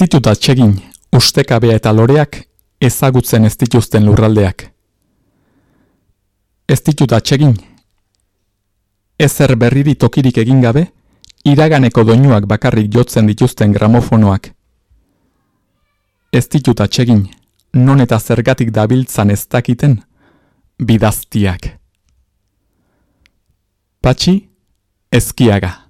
ditut atsegin, ustekabea eta loreak ezagutzen ez dituzten lurraldeak. Ez ditut atsegin, ezer berriri tokirik egin gabe, iraganeko doinuak bakarrik jotzen dituzten gramofonoak. Ez ditut atsegin, non eta zergatik dabiltzan ez dakiten, bidaztiak. Patxi, ezkiaga.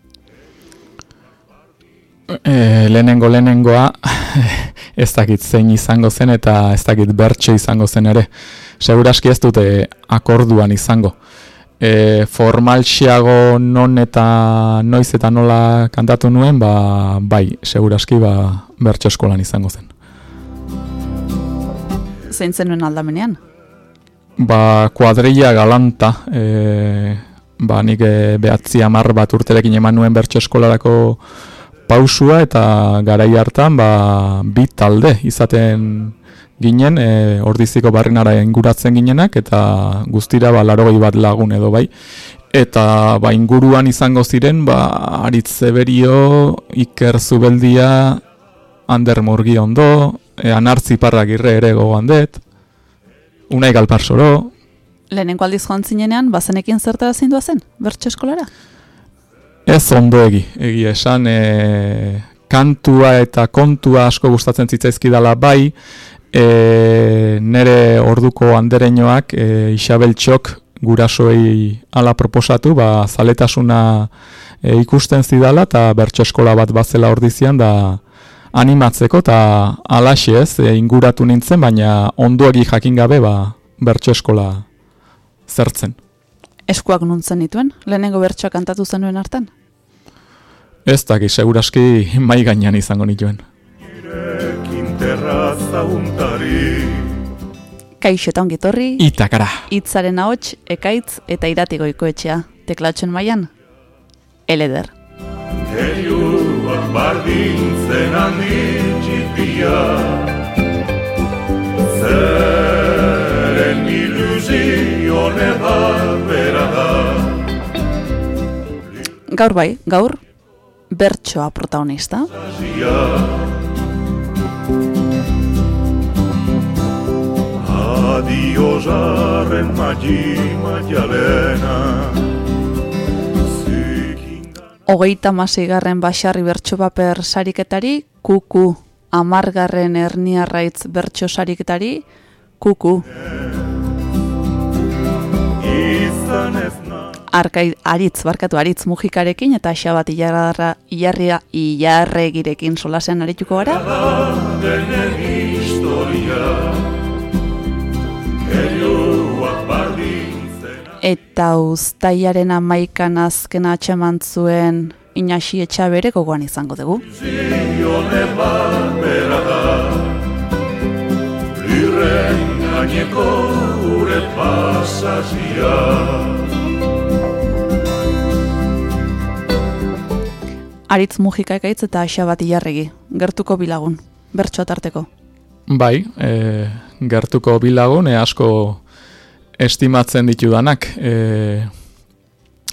E, lehenengo lehenengoa ez dakit zein izango zen eta ez dakit bertso izango zen ere. Seguraski ez dute akorduan izango. E, formalxiago non eta noiz eta nola kantatu nuen, ba, bai, seguraski ba, bertso eskolan izango zen. Zein zenuen aldamenean? ba, kuadrilla galanta, e, ba, nik e, behatzi amar bat urterekin eman nuen bertso eskolarako pausua, eta garai hartan, ba, bi talde izaten ginen, e, ordiziko barrenara inguratzen ginenak, eta guztira, ba, larogei bat lagun edo bai. Eta ba, inguruan izango ziren, ba, aritz zeberio, iker zubeldia, ander murgi ondo, e, anartzi parrak irre ere gogoan dut, unai galpar soro. Lehenenko aldiz joan zinenean, bazenekin zertara zindua zen, bertso eskolara? Ez ondo egi, egi esan, e, kantua eta kontua asko gustatzen zitzaizkidala bai, e, nere orduko andereñoak, e, Isabel Txok, gurasoei ala proposatu, ba, zaletasuna e, ikusten zidala, eta bertso eskola bat bazela ordizian, da, animatzeko eta alaxi ez, e, inguratu nintzen, baina onduagi jakin gabe ba, bertso eskola zertzen. Eskuak nuntzen dituen, lehenengo bertsoa kantatu zenuen hartan? Ez daki, seguraski mai gainean izango nituen. Kaixo eta ongitorri. Itakara. Itzaren ahots, ekaitz eta iratiko ikoetxea. Teklatxen maian, eleder. Heriuak bardintzen handi txipia Zeren ilusio nebar bera da Gaur bai, gaur, bertsoa protagonista. Adio jarren magi hogeita garren basarri bertso paper sariketari, kuku amargarren erniarraitz bertso sariketari, kuku. Arkai, aritz, barkatu, aritz mujikarekin eta xabat ilarra, ilarria, ilarregirekin solasean arituko gara. eta uztaiaren amaikan azken atxeman zuen inaxi etxa bere gogoan izango dugu. Aritz mugika ekaitz eta axa bat ilarregi, gertuko bilagun, bertso tarteko. Bai, e, gertuko bilagun, e, asko estimatzen ditudanak. E,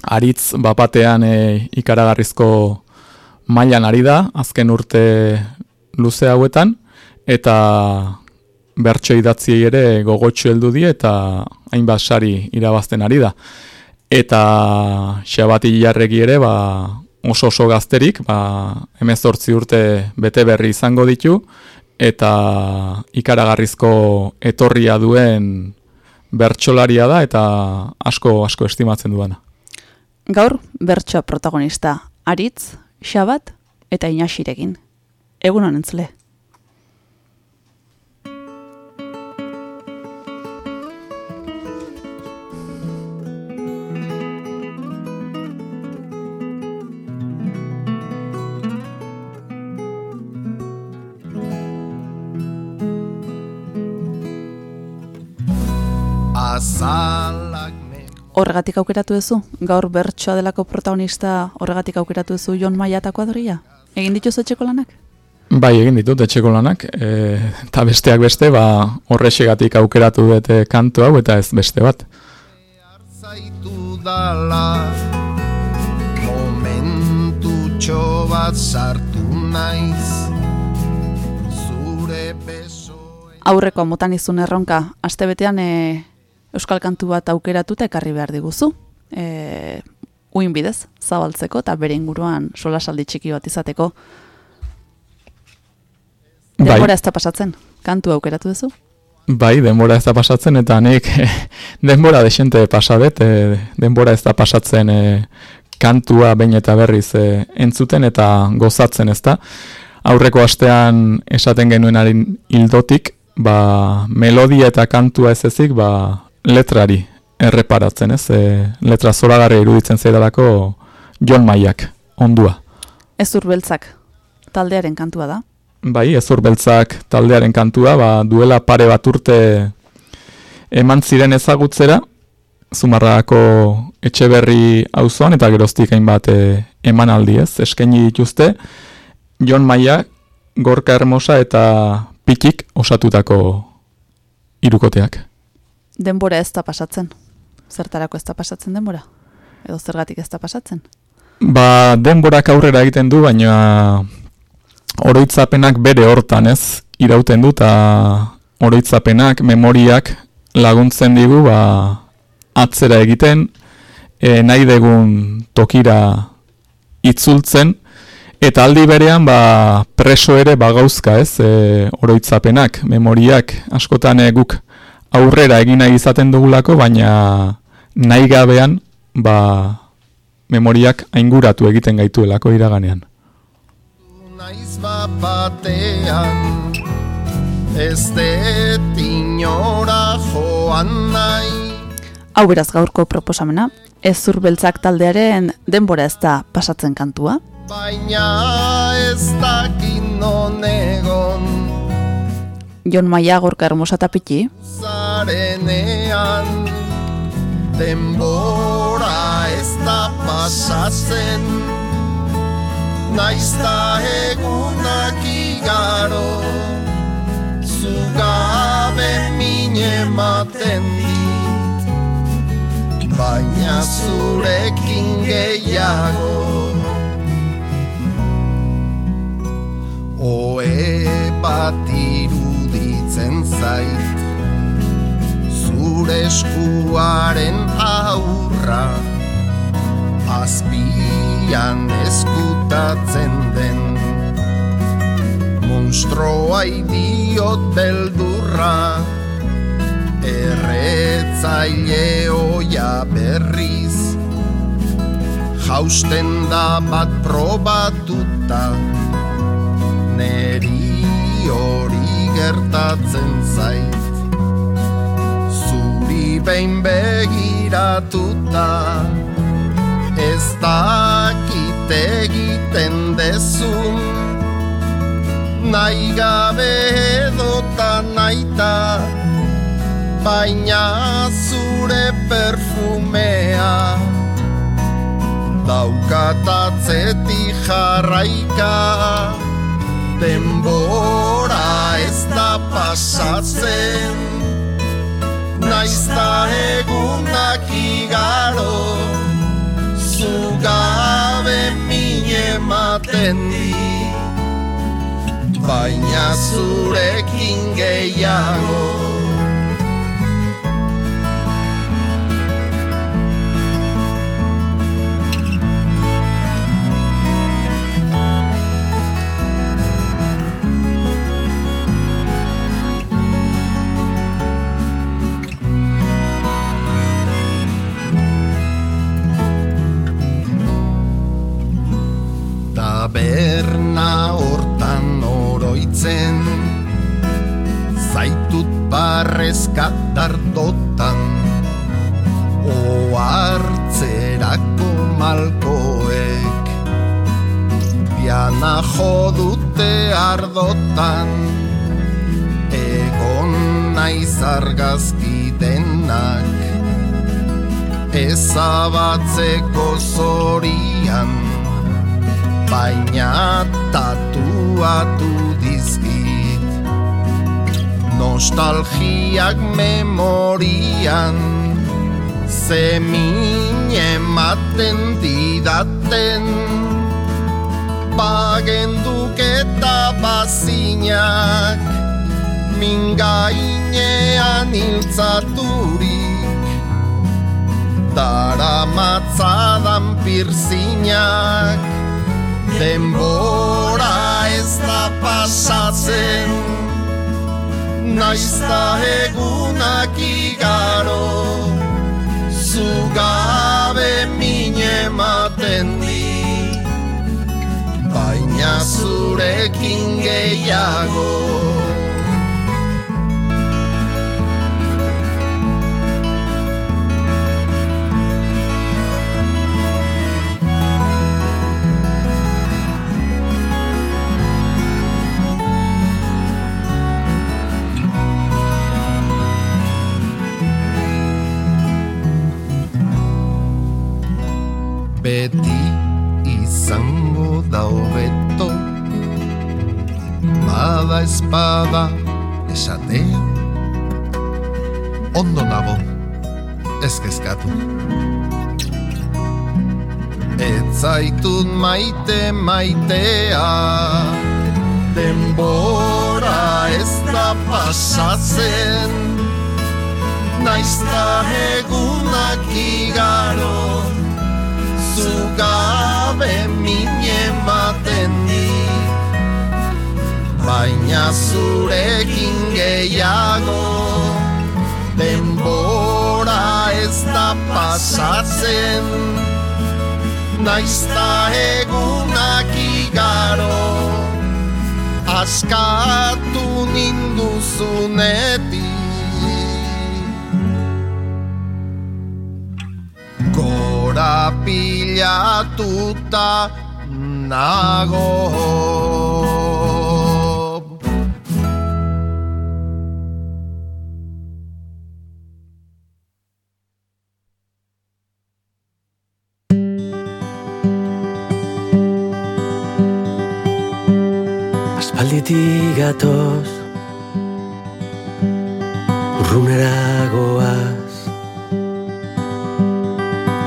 aritz bapatean e, ikaragarrizko mailan ari da azken urte luze hauetan eta bertso idatzi ere gogotxu heldu die eta hainbat sari irabazten ari da. Eta xabati jarregi ere ba, oso oso gazterik, ba, emezortzi urte bete berri izango ditu, eta ikaragarrizko etorria duen bertsolaria da, eta asko asko estimatzen duena. Gaur, bertsoa protagonista, aritz, xabat eta inaxirekin. Egun honentzle. Azalak Horregatik aukeratu duzu? Gaur bertsoa delako protagonista horregatik aukeratu duzu Jon Maia eta kuadria? Egin dituzu etxeko lanak? Bai, egin ditut etxeko lanak, e, eta besteak beste, ba, horrexegatik aukeratu dute kantu hau eta ez beste bat. zaitu dala Momentu bat sartu naiz Zure beso Aurreko motan izun erronka, astebetean e, euskal kantu bat aukeratuta ekarri behar diguzu. E, uin bidez, zabaltzeko eta bere inguruan solasaldi txiki bat izateko. Bai. Denbora ez da pasatzen, kantu aukeratu duzu? Bai, denbora ez da pasatzen, eta nik denbora desente pasadet, e, denbora ez da pasatzen e, kantua bain eta berriz e, entzuten eta gozatzen ez da. Aurreko astean esaten genuenaren hildotik, ba, melodia eta kantua ez ezik, ba, letrari erreparatzen ez, e, letra zoragarri iruditzen zaidalako Jon Maiak, ondua. Ez urbeltzak, taldearen kantua da. Bai, ezur beltzak taldearen kantua, ba, duela pare bat urte eman ziren ezagutzera, Zumarrako etxe berri auzoan eta geroztik hainbat e, emanaldi ez, eskaini dituzte, Jon Maia, Gorka Hermosa eta Pikik osatutako irukoteak. Denbora ez da pasatzen. Zertarako ez da pasatzen denbora? Edo zergatik ez da pasatzen? Ba, denborak aurrera egiten du, baina oroitzapenak bere hortan ez irauten du, eta oroitzapenak, memoriak laguntzen digu, ba, atzera egiten, e, nahi degun tokira itzultzen, eta aldi berean ba, preso ere bagauzka ez, e, oroitzapenak, memoriak, askotan e, guk aurrera egin nahi izaten dugulako, baina nahi gabean ba, memoriak ainguratu egiten gaituelako iraganean. naiz bapatean Ez det inora joan nahi Hau beraz gaurko proposamena, ez zurbeltzak taldearen denbora ez da pasatzen kantua. Baina ez dakit non egon Jon Maia gorka hermosa eta piti, zarenean Denbora ez da pasatzen. Naizta egunak igaro Zugabe mine ematen dit. Baina zurekin gehiago Oe bat iruditzen zait. Zure eskuaren aurra Azpian eskutatzen den. Monstroa idiot beldurra Erretzaile oia berriz. Jausten da bat probatuta Neri hori gertatzen zait. Zuri behin begiratuta Ez dakit egiten dezun. Nahi gabe edota naita Baina zure perfumea. Daukatatzetik jarraika Denbora pasatzen. Naizta egunak igaro Zugabe mine ematen di. Baina zurekin gehiago Taberna hortan oroitzen Zaitut barrezka dardotan Oartzerako malkoek. Piana jodute ardotan Egon naiz argazki denak Ezabatzeko zorian Baina tatuatu dizkit. Nostalgiak memorian Zemin ematen didaten. Bagenduk eta bazinak Mingainean iltzaturik Dara matzadan pirzinak Denbora ez da pasatzen Naizta egunak igaro Zugabe mine ematen di. Baina zurekin gehiago espada esatea. Ondo nago, ez kezkatu. Ez zaitut maite maitea. Denbora ez da pasatzen. Naizta egunak igaro. Zugabe mine ematen di Baina zurekin gehiago Denbora ez da pasatzen. Naizta egunak igaro Askatu ninduzunetik. Gora pilatuta nago Gatoz. Urrunera goaz.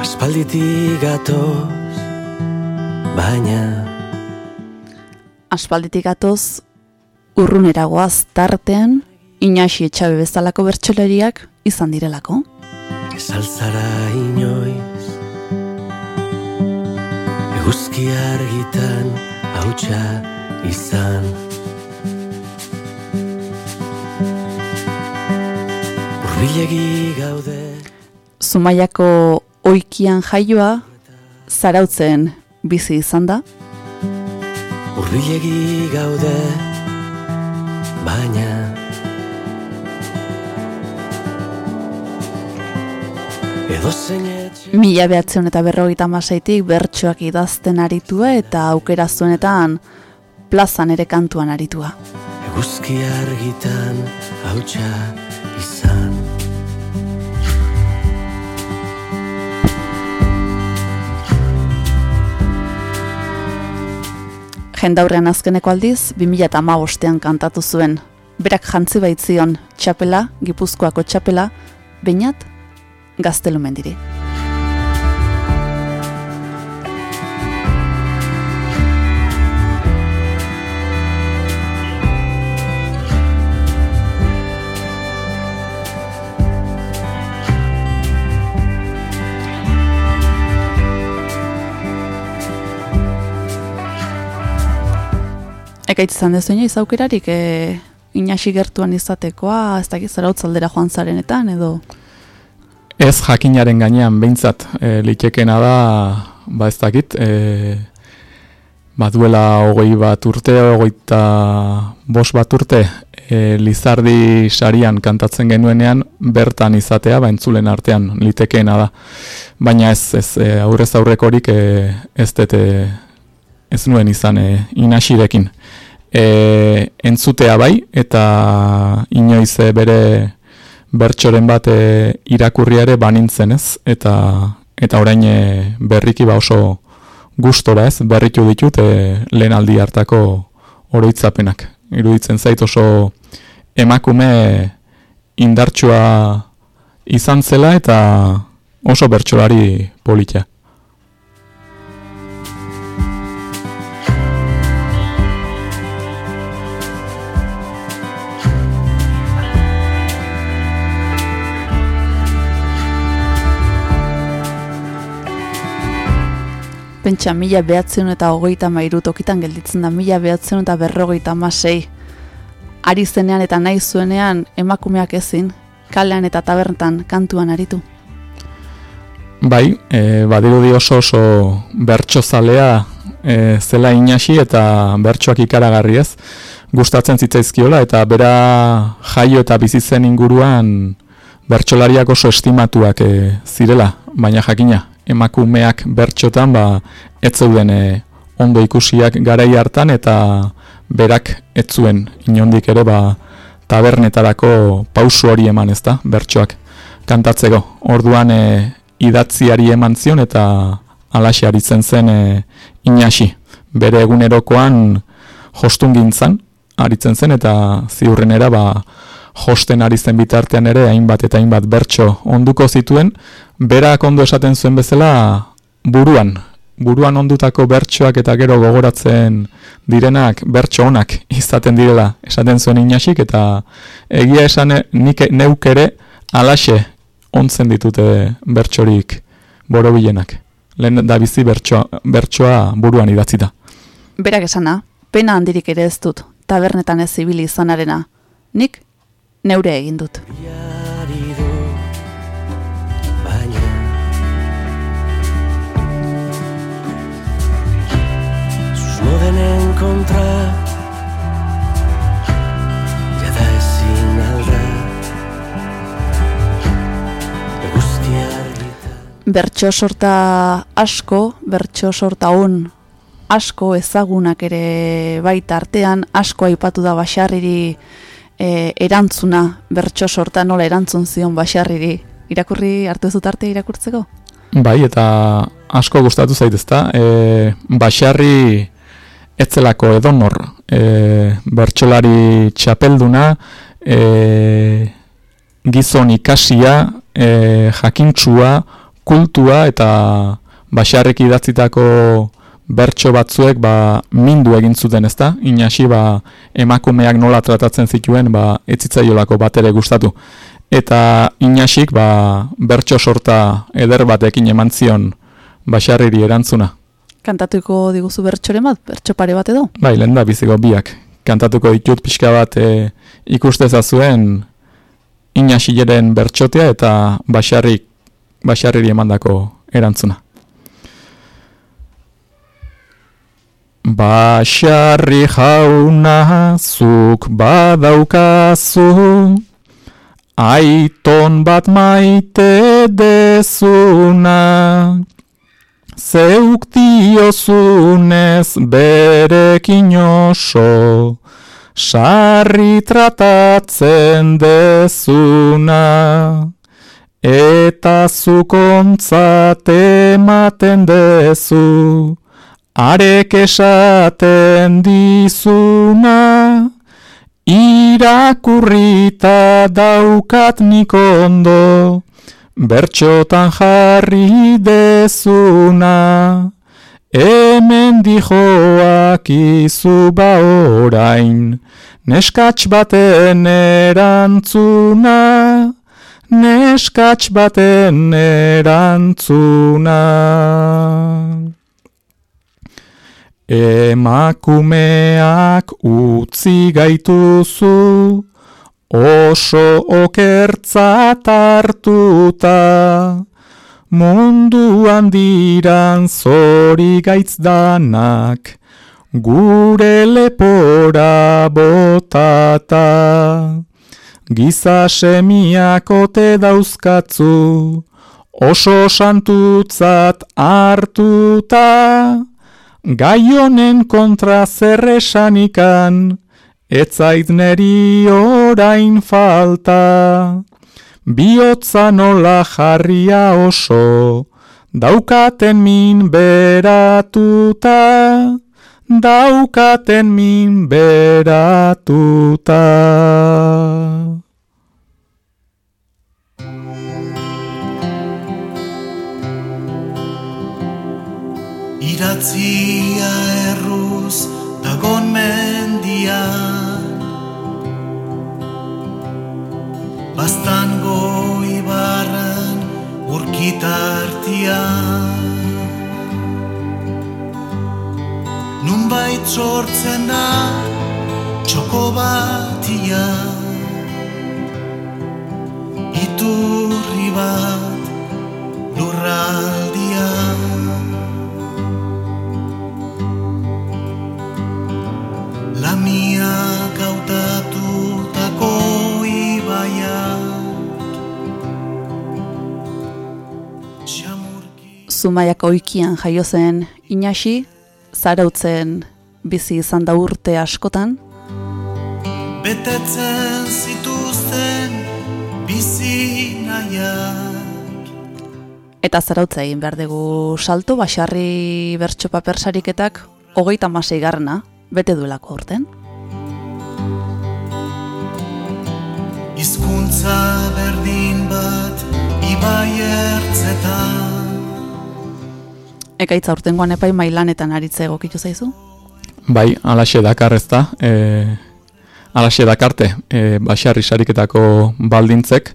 Aspalditik gatoz Baina. Aspalditik atoz urrunera goaz tartean Inaxi etxabe bezalako bertsolariak izan direlako. Ez inoiz? Eguzki argitan hautsa izan Urbilegi gaude Zumaiako oikian jaioa zarautzen bizi izan da. Urbilegi gaude Baina Mila behatzen eta berrogeita masaitik bertsoak idazten aritua eta aukera zuenetan plazan ere kantuan aritua. Eguzki argitan hautsa izan Jendaurrean azkeneko aldiz, 2008an kantatu zuen. Berak jantzi baitzion txapela, gipuzkoako txapela, bainat gaztelumendiri. Ekaitz izan dezu inoiz aukerarik, e, inaxi gertuan izatekoa, ez dakit zarautz aldera joan zarenetan, edo... Ez jakinaren gainean behintzat e, litekena da, ba ez dakit, e, baduela hogei bat urte, hogeita bos bat urte, e, Lizardi sarian kantatzen genuenean, bertan izatea, ba, entzulen artean litekeena da. Baina ez, ez e, aurrez aurrekorik e, ez dute ez nuen izan e, inasirekin. E, entzutea bai, eta inoiz e, bere bertsoren bat e, irakurriare banintzen ez, eta, eta orain e, berriki ba oso gustora ez, berritu ditut e, lehen aldi hartako oroitzapenak. Iruditzen zait oso emakume indartsua izan zela eta oso bertsolari politia. Pentsa mila behatzen eta hogeita mairu tokitan gelditzen da mila behatzen eta berrogeita masei. Ari zenean eta nahi zuenean emakumeak ezin, kalean eta tabernetan kantuan aritu. Bai, e, badirudi oso oso bertsozalea e, zela inasi eta bertsoak ikaragarri ez. Gustatzen zitzaizkiola eta bera jaio eta bizi zen inguruan bertsolariak oso estimatuak e, zirela, baina jakina emakumeak bertxotan ba ez zeuden e, ondo ikusiak garai hartan eta berak ez zuen inondik ere ba tabernetarako pausu hori eman ezta bertsoak kantatzeko. Orduan e, idatziari eman zion eta alaxe aritzen zen e, inasi. Bere egunerokoan jostun gintzan, aritzen zen eta ziurrenera ba, josten ari zen bitartean ere hainbat eta hainbat bertso onduko zituen, berak ondo esaten zuen bezala buruan, buruan ondutako bertsoak eta gero gogoratzen direnak bertso onak izaten direla esaten zuen inasik eta egia esan nik neuk ere alaxe ontzen ditute bertsorik borobilenak. Lehen da bizi bertsoa, bertsoa buruan idatzita. Berak esana, pena handirik ere ez dut, tabernetan ez zibili izanarena. Nik neure egin dut. Susmo denen kontra Jada ezin alda Eguzki argita Bertso sorta asko, bertso sorta on asko ezagunak ere baita artean, asko aipatu da basarriri e, erantzuna, bertso sorta nola erantzun zion basarriri. Irakurri hartu ez dut arte irakurtzeko? Bai, eta asko gustatu zaitezta, e, basarri etzelako edonor, e, bertsolari txapelduna, e, gizon ikasia, e, jakintsua, kultua eta basarrek idatzitako bertso batzuek ba, mindu egin zuten ezta, inasi ba, emakumeak nola tratatzen zituen ba, etzitzaiolako bat ere gustatu. Eta inasik ba, bertso sorta eder batekin eman zion basarriri erantzuna. Kantatuko diguzu bertsoren bat, bertso pare bat edo? Bai, lehen da biziko biak. Kantatuko ditut pixka bat e, ikusteza zuen inasileren bertsotea eta basarrik, basarriri emandako erantzuna. Basarri jauna zuk badaukazu Aiton bat maite dezuna Zeuk diozunez berekin oso Sarri tratatzen dezuna. Eta zukontzat ematen dezu Arek esaten dizuna, irakurrita daukat nik ondo, bertxotan jarri dezuna, hemen dijoak izu ba orain, neskatx baten erantzuna, neskatx baten erantzuna. Emakumeak utzi gaituzu, oso okertzat hartuta, munduan diran zori gaitz danak, gure lepora botata. Giza semiak ote dauzkatzu, oso santutzat hartuta. Gai honen kontra zerresanikan, etzait neri orain falta. Biotza nola jarria oso, daukaten min beratuta, daukaten min beratuta. Iratzia erruz urkitartian Nunbait sortzen da txoko batia. Iturri bat Zumaiako oikian jaio zen Inaxi, zarautzen bizi izan da urte askotan, betetzen zituzten bizi nahiak. Eta zarautza egin behar dugu salto, basarri bertso paper sariketak hogeita masei garna, bete duelako urten. Hizkuntza berdin bat ibai ertzetan Ekaitza urtengoan epai mailanetan aritze egokitu zaizu? Bai, alaxe dakar ez da, e, alaxe dakarte, e, basarri sariketako baldintzek,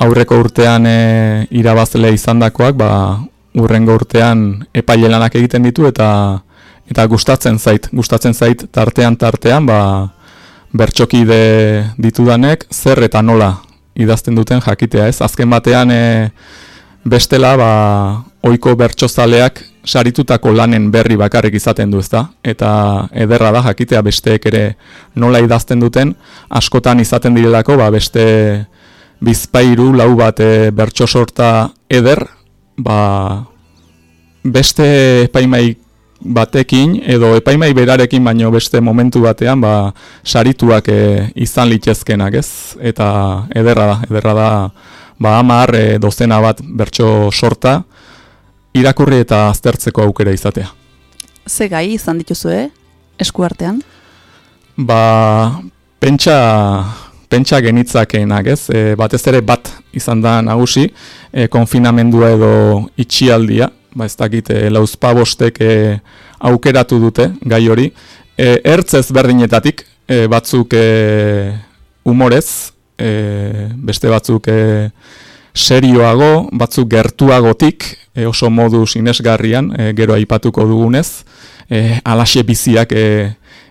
aurreko urtean e, irabazle izandakoak, ba, urrengo urtean epaile lanak egiten ditu, eta eta gustatzen zait, gustatzen zait tartean tartean, ba, bertxokide ditudanek, zer eta nola idazten duten jakitea ez. Azken batean, e, bestela, ba, oiko bertsozaleak saritutako lanen berri bakarrik izaten du, ezta? Eta ederra da jakitea besteek ere nola idazten duten, askotan izaten direlako, ba beste bizpairu lau bat e, bertso sorta eder, ba beste epaimai batekin edo epaimai berarekin baino beste momentu batean ba sarituak e, izan litezkenak, ez? Eta ederra da, ederra da ba 10 e, dozena bat bertso sorta irakurri eta aztertzeko aukera izatea. Ze gai izan dituzue, eskuartean? Ba, pentsa, pentsa genitzakenak, ez? E, batez ere bat izan da nagusi, e, konfinamendua edo itxialdia, ba ez dakit, e, lauzpabostek e, aukeratu dute gai hori. E, ertzez berdinetatik, e, batzuk e, humorez, e, beste batzuk e, serioago, batzuk gertuagotik, e, oso modu sinesgarrian, e, gero aipatuko dugunez, e, alaxe biziak e,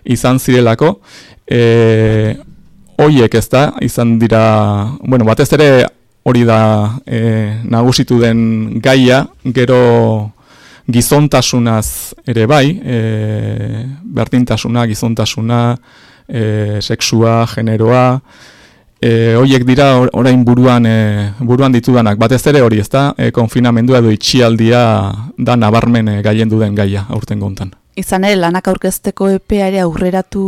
izan zirelako, e, hoiek ez da, izan dira, bueno, batez ere hori da e, nagusitu den gaia, gero gizontasunaz ere bai, e, berdintasuna, gizontasuna, e, sexua, generoa, E, hoiek dira or- orain buruan e, buruan ditudanak. Batez ere hori, ezta? E, konfinamendua edo itxialdia da nabarmen e, gaien duden gaia aurten gontan. Izan ere, lanak aurkezteko epea ere aurreratu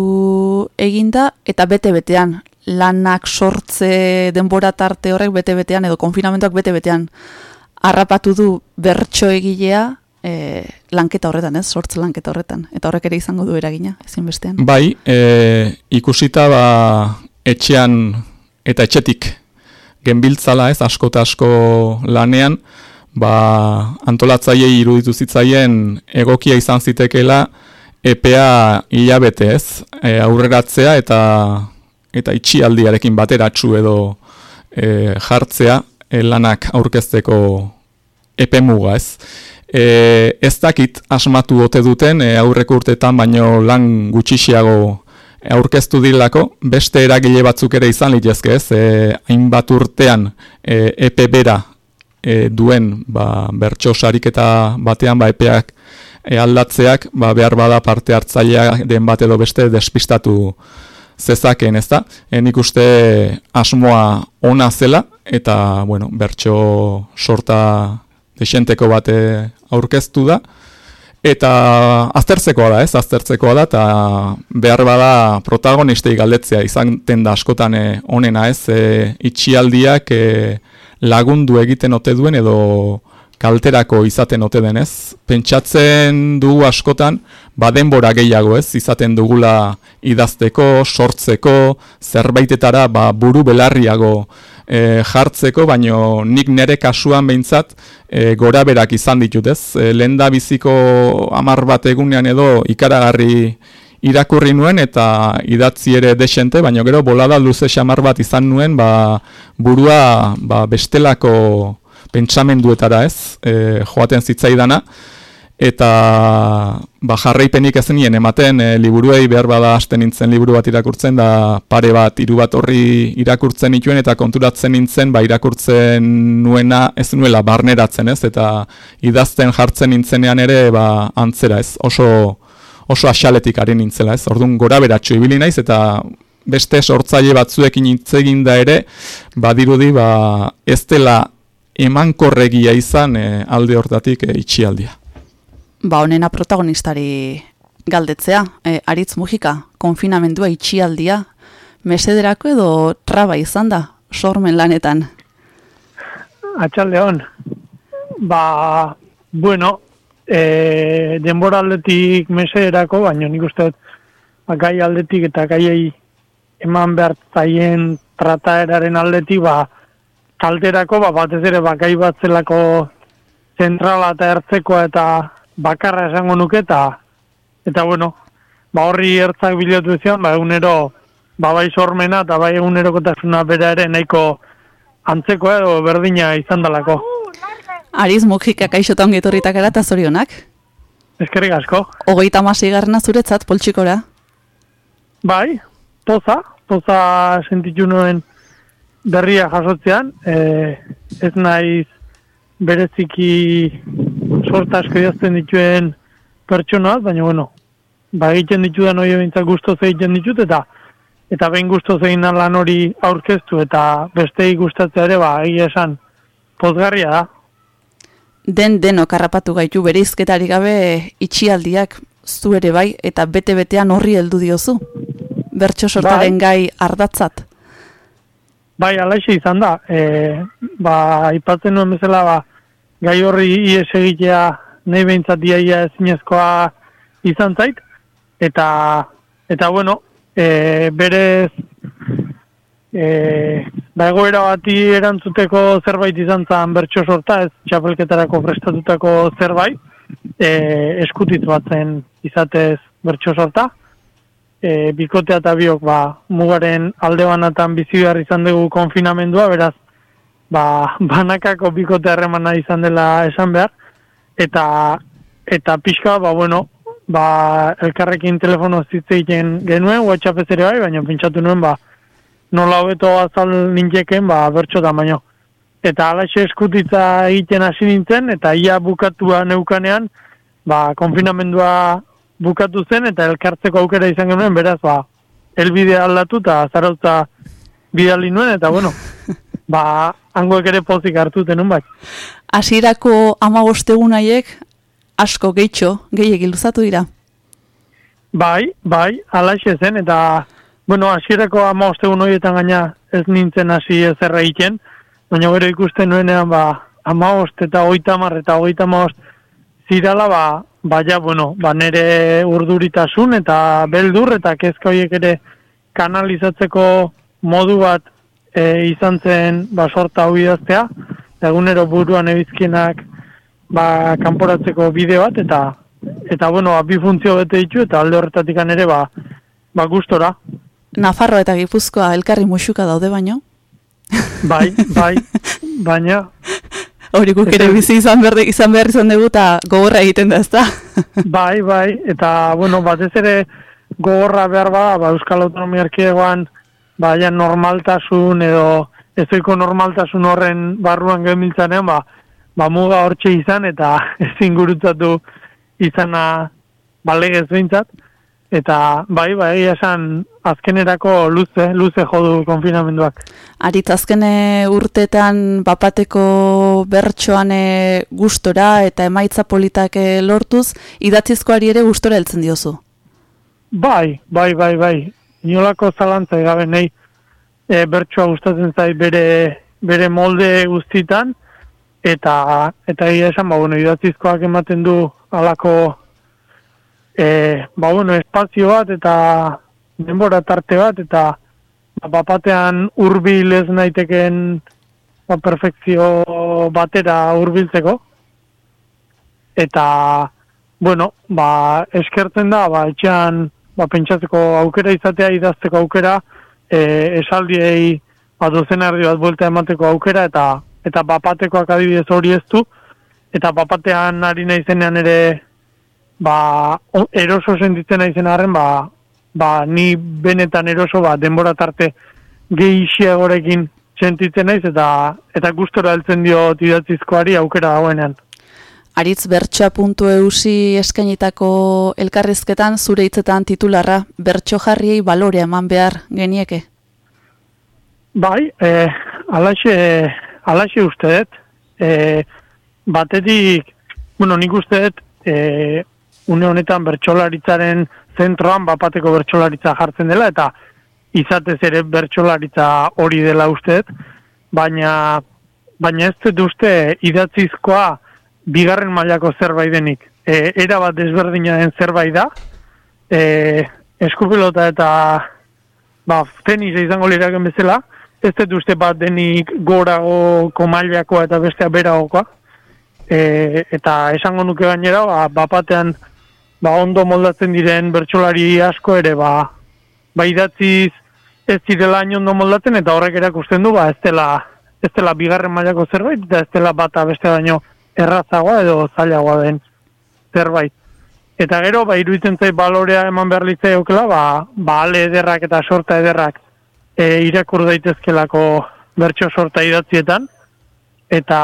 eginda, eta bete-betean, lanak sortze denbora tarte horrek bete-betean, edo konfinamentuak bete-betean, harrapatu du bertso egilea, e, lanketa horretan, ez, sortze lanketa horretan. Eta horrek ere izango du eragina, ezinbestean. Bai, e, ikusita ba, etxean eta etxetik genbiltzala ez asko eta asko lanean, ba, antolatzaiei iruditu zitzaien egokia izan zitekeela epea hilabete ez, e, aurreratzea eta eta itxialdiarekin bateratsu edo e, jartzea e, lanak aurkezteko epe muga ez. E, ez dakit asmatu ote duten e, aurreko urteetan baino lan gutxixiago aurkeztu direlako, beste eragile batzuk ere izan litezke ez, e, hainbat urtean e, epe bera e, duen ba, bertso sariketa batean ba, epeak e, aldatzeak ba, behar bada parte hartzailea den bat edo beste despistatu zezakeen, ez da? E, nik uste asmoa ona zela, eta, bueno, bertso sorta desenteko bate aurkeztu da, eta aztertzekoa da, ez? Aztertzekoa da, eta behar bada protagonistei galdetzea izan da askotan e, onena, ez? E, itxialdiak e, lagundu egiten ote duen edo kalterako izaten ote denez. Pentsatzen dugu askotan, badenbora gehiago ez, izaten dugula idazteko, sortzeko, zerbaitetara ba, buru belarriago e, jartzeko, baino nik nere kasuan behintzat e, gora berak izan ditut ez. E, lehen da biziko amar bat egunean edo ikaragarri irakurri nuen eta idatzi ere desente, baina gero bolada luze xamar bat izan nuen ba, burua ba, bestelako pentsamenduetara ez, e, joaten zitzaidana, eta ba, jarraipenik ezenien ematen e, liburuei behar bada hasten nintzen liburu bat irakurtzen, da pare bat, hiru bat horri irakurtzen nituen, eta konturatzen nintzen, ba, irakurtzen nuena ez nuela barneratzen ez, eta idazten jartzen nintzenean ere ba, antzera ez, oso oso asaletik ari nintzela ez, orduan gora beratxo ibili naiz, eta beste sortzaile batzuekin hitz da ere, badirudi ba, ez dela emankorregia izan e, alde hortatik e, itxialdia. Ba, honena protagonistari galdetzea, e, aritz mugika, konfinamendua itxialdia, mesederako edo traba izan da, sormen lanetan? Atxalde hon, ba, bueno, e, denbora aldetik mesederako, baina nik uste ba, gai aldetik eta gaiei eman behar zaien trataeraren aldetik, ba, kalterako, ba, batez ere bakai bat zelako zentrala eta ertzekoa eta bakarra esango nuke eta eta bueno, ba horri ertzak bilatu zion, ba egunero ba bai sormena eta bai egunerokotasuna bera ere nahiko antzeko edo berdina izan dalako. Ariz mugika kaixota ongi etorritak era eta zorionak. Eskerrik asko. Hogeita masi zuretzat, poltsikora? Bai, poza, poza sentitu nuen berria jasotzean, e, ez naiz bereziki sorta asko jazten dituen pertsona, baina bueno, ba egiten ditudan hori bintzak guztoz egiten ditut, eta eta behin guztoz egin lan hori aurkeztu, eta beste gustatzea ere, ba, egia esan, pozgarria da. Den deno karrapatu gaitu bereizketari gabe itxialdiak zu ere bai, eta bete-betean horri heldu diozu? Bertso sortaren bai. gai ardatzat? Bai, alaixe izan da. E, ba, ipatzen nuen bezala, ba, gai horri ies egitea nahi behintzat diaia ezinezkoa izan zait. Eta, eta bueno, e, berez, e, ba, egoera bati erantzuteko zerbait izan zan bertso sorta, ez txapelketarako prestatutako zerbait, e, eskutitz batzen izatez bertso sorta e, bikotea eta biok ba, mugaren alde banatan bizi behar izan dugu konfinamendua, beraz, ba, banakako bikotea harremana izan dela esan behar, eta eta pixka, ba, bueno, ba, elkarrekin telefono zitzeiten genuen, WhatsApp ez ere bai, baina pentsatu nuen, ba, nola hobeto azal nintzeken, ba, bertxo da, baino. Eta alaxe eskutitza egiten hasi nintzen, eta ia bukatua neukanean, ba, konfinamendua bukatu zen eta elkartzeko aukera izan genuen, beraz, ba, elbide aldatu eta zarautza bidali nuen, eta bueno, ba, hangoek ere pozik hartu tenun bai. Asirako ama bostegun haiek asko gehitxo, gehiek iluzatu dira? Bai, bai, alaxe zen, eta, bueno, asirako ama bostegun horietan gaina ez nintzen hasi ez egiten, baina gero ikusten nuenean, ba, ama eta oita eta oita ama zirala, ba, baina, bueno, ba, nere urduritasun eta beldur eta kezka horiek ere kanalizatzeko modu bat e, izan zen ba, sorta hau idaztea, egunero buruan ebizkienak ba, kanporatzeko bide bat, eta eta bueno, bi funtzio bete ditu, eta alde horretatik ere ba, ba gustora. Nafarro eta Gipuzkoa elkarri musuka daude baino? Bai, bai, baina Hori guk ere bizi izan behar, izan behar izan dugu eta gogorra egiten da, ezta? bai, bai, eta, bueno, batez ere gogorra behar bada, ba, Euskal Autonomia Erkidegoan, ba, normaltasun edo ezoiko normaltasun horren barruan gemiltzanean, ba, ba, muga hortxe izan eta ezin gurutzatu izana balegez behintzat, eta bai, bai, esan azkenerako luze, luze jodu konfinamenduak. Arit azkene urtetan bapateko bertsoan e, gustora eta emaitza politak e, lortuz, idatzizkoari ere gustora heltzen diozu. Bai, bai, bai, bai. Inolako zalantza gabe nahi e, bertsoa gustatzen zait bere, bere molde guztitan, eta eta egia esan, ba, bueno, idatzizkoak ematen du alako e, ba, bueno, espazio bat eta denbora tarte bat eta ba, bapatean hurbil ez naiteken ba, perfekzio batera hurbiltzeko. Eta bueno, ba, eskertzen da, ba, etxean ba, pentsatzeko aukera izatea, idazteko aukera, e, esaldiei ba, dozen erdi bat buelta emateko aukera, eta eta bapatekoak adibidez hori ez du, eta bapatean ari naizenean ere ba, eroso sentitzen naizen arren, ba, ba, ni benetan eroso ba, denbora tarte gehiagorekin sentitzen naiz, eta eta gustora heltzen dio idatzizkoari aukera dagoenean. Aritz bertsoa.eusi eskainitako elkarrizketan zure hitzetan titularra bertso jarriei balorea eman behar genieke. Bai, eh, alaxe, alaxe uste dut, eh, batetik, bueno, nik uste dut, eh, une honetan bertsolaritzaren zentroan bapateko bertsolaritza jartzen dela, eta izatez ere bertsolaritza hori dela uste baina, baina ez dut uste idatzizkoa bigarren mailako zerbait denik. E, era bat desberdina den zerbait da, e, eskupilota eta ba, tenisa izango liraken bezala, ez dut uste bat denik gorago komailakoa eta bestea beragokoa. E, eta esango nuke gainera, ba, bapatean ba, ondo moldatzen diren bertsolari asko ere, ba, ba idatziz ez direla ondo moldatzen, eta horrek erakusten du, ba, ez dela, ez dela bigarren mailako zerbait, eta ez dela bata beste baino errazagoa edo zailagoa den zerbait. Eta gero, ba, iruditzen zait balorea eman behar litzaiokeela, ba, ba, ale ederrak eta sorta ederrak e, irakur daitezkelako bertso sorta idatzietan, eta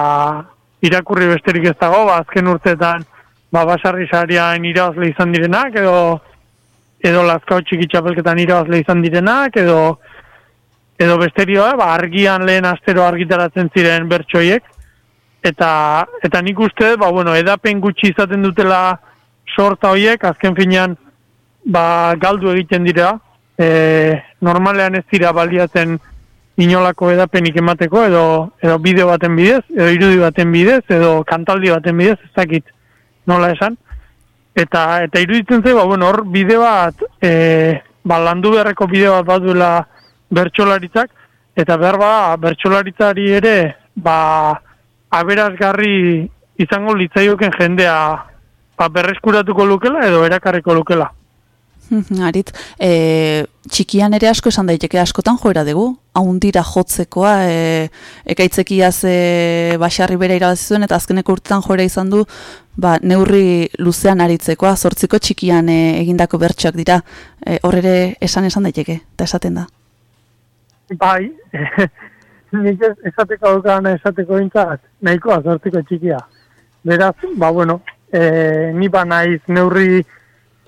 irakurri besterik ez dago, ba, azken urteetan, ba, basarri sarian irabazle izan direnak, edo, edo lazkao txiki txapelketan irabazle izan direnak, edo, edo besterioa, ba, argian lehen astero argitaratzen ziren bertsoiek, eta, eta nik uste, ba, bueno, edapen gutxi izaten dutela sorta hoiek, azken finean, ba, galdu egiten dira, e, normalean ez dira baliatzen inolako edapenik emateko, edo, edo bideo baten bidez, edo irudi baten bidez, edo kantaldi baten bidez, ez dakit nola esan. Eta, eta iruditzen zait, ba, bueno, hor bide bat, e, ba, landu beharreko bideo bat baduela bertsolaritzak, eta behar ba, bertsolaritzari ere, ba, aberazgarri izango litzaioken jendea ba, berreskuratuko lukela edo erakarriko lukela. Arit, e, txikian ere asko esan daiteke askotan joera dugu, haundira jotzekoa, e, ekaitzekiaz e, basarri bere irabazi zuen eta azkeneko urtetan joera izan du, ba, neurri luzean aritzekoa, zortziko txikian e, egindako bertsoak dira, e, hor ere esan esan daiteke, eta esaten da. Bai, nik ez, esateko daukana esateko bintzat, nahikoa zortziko txikia. Beraz, ba bueno, e, ni ba naiz neurri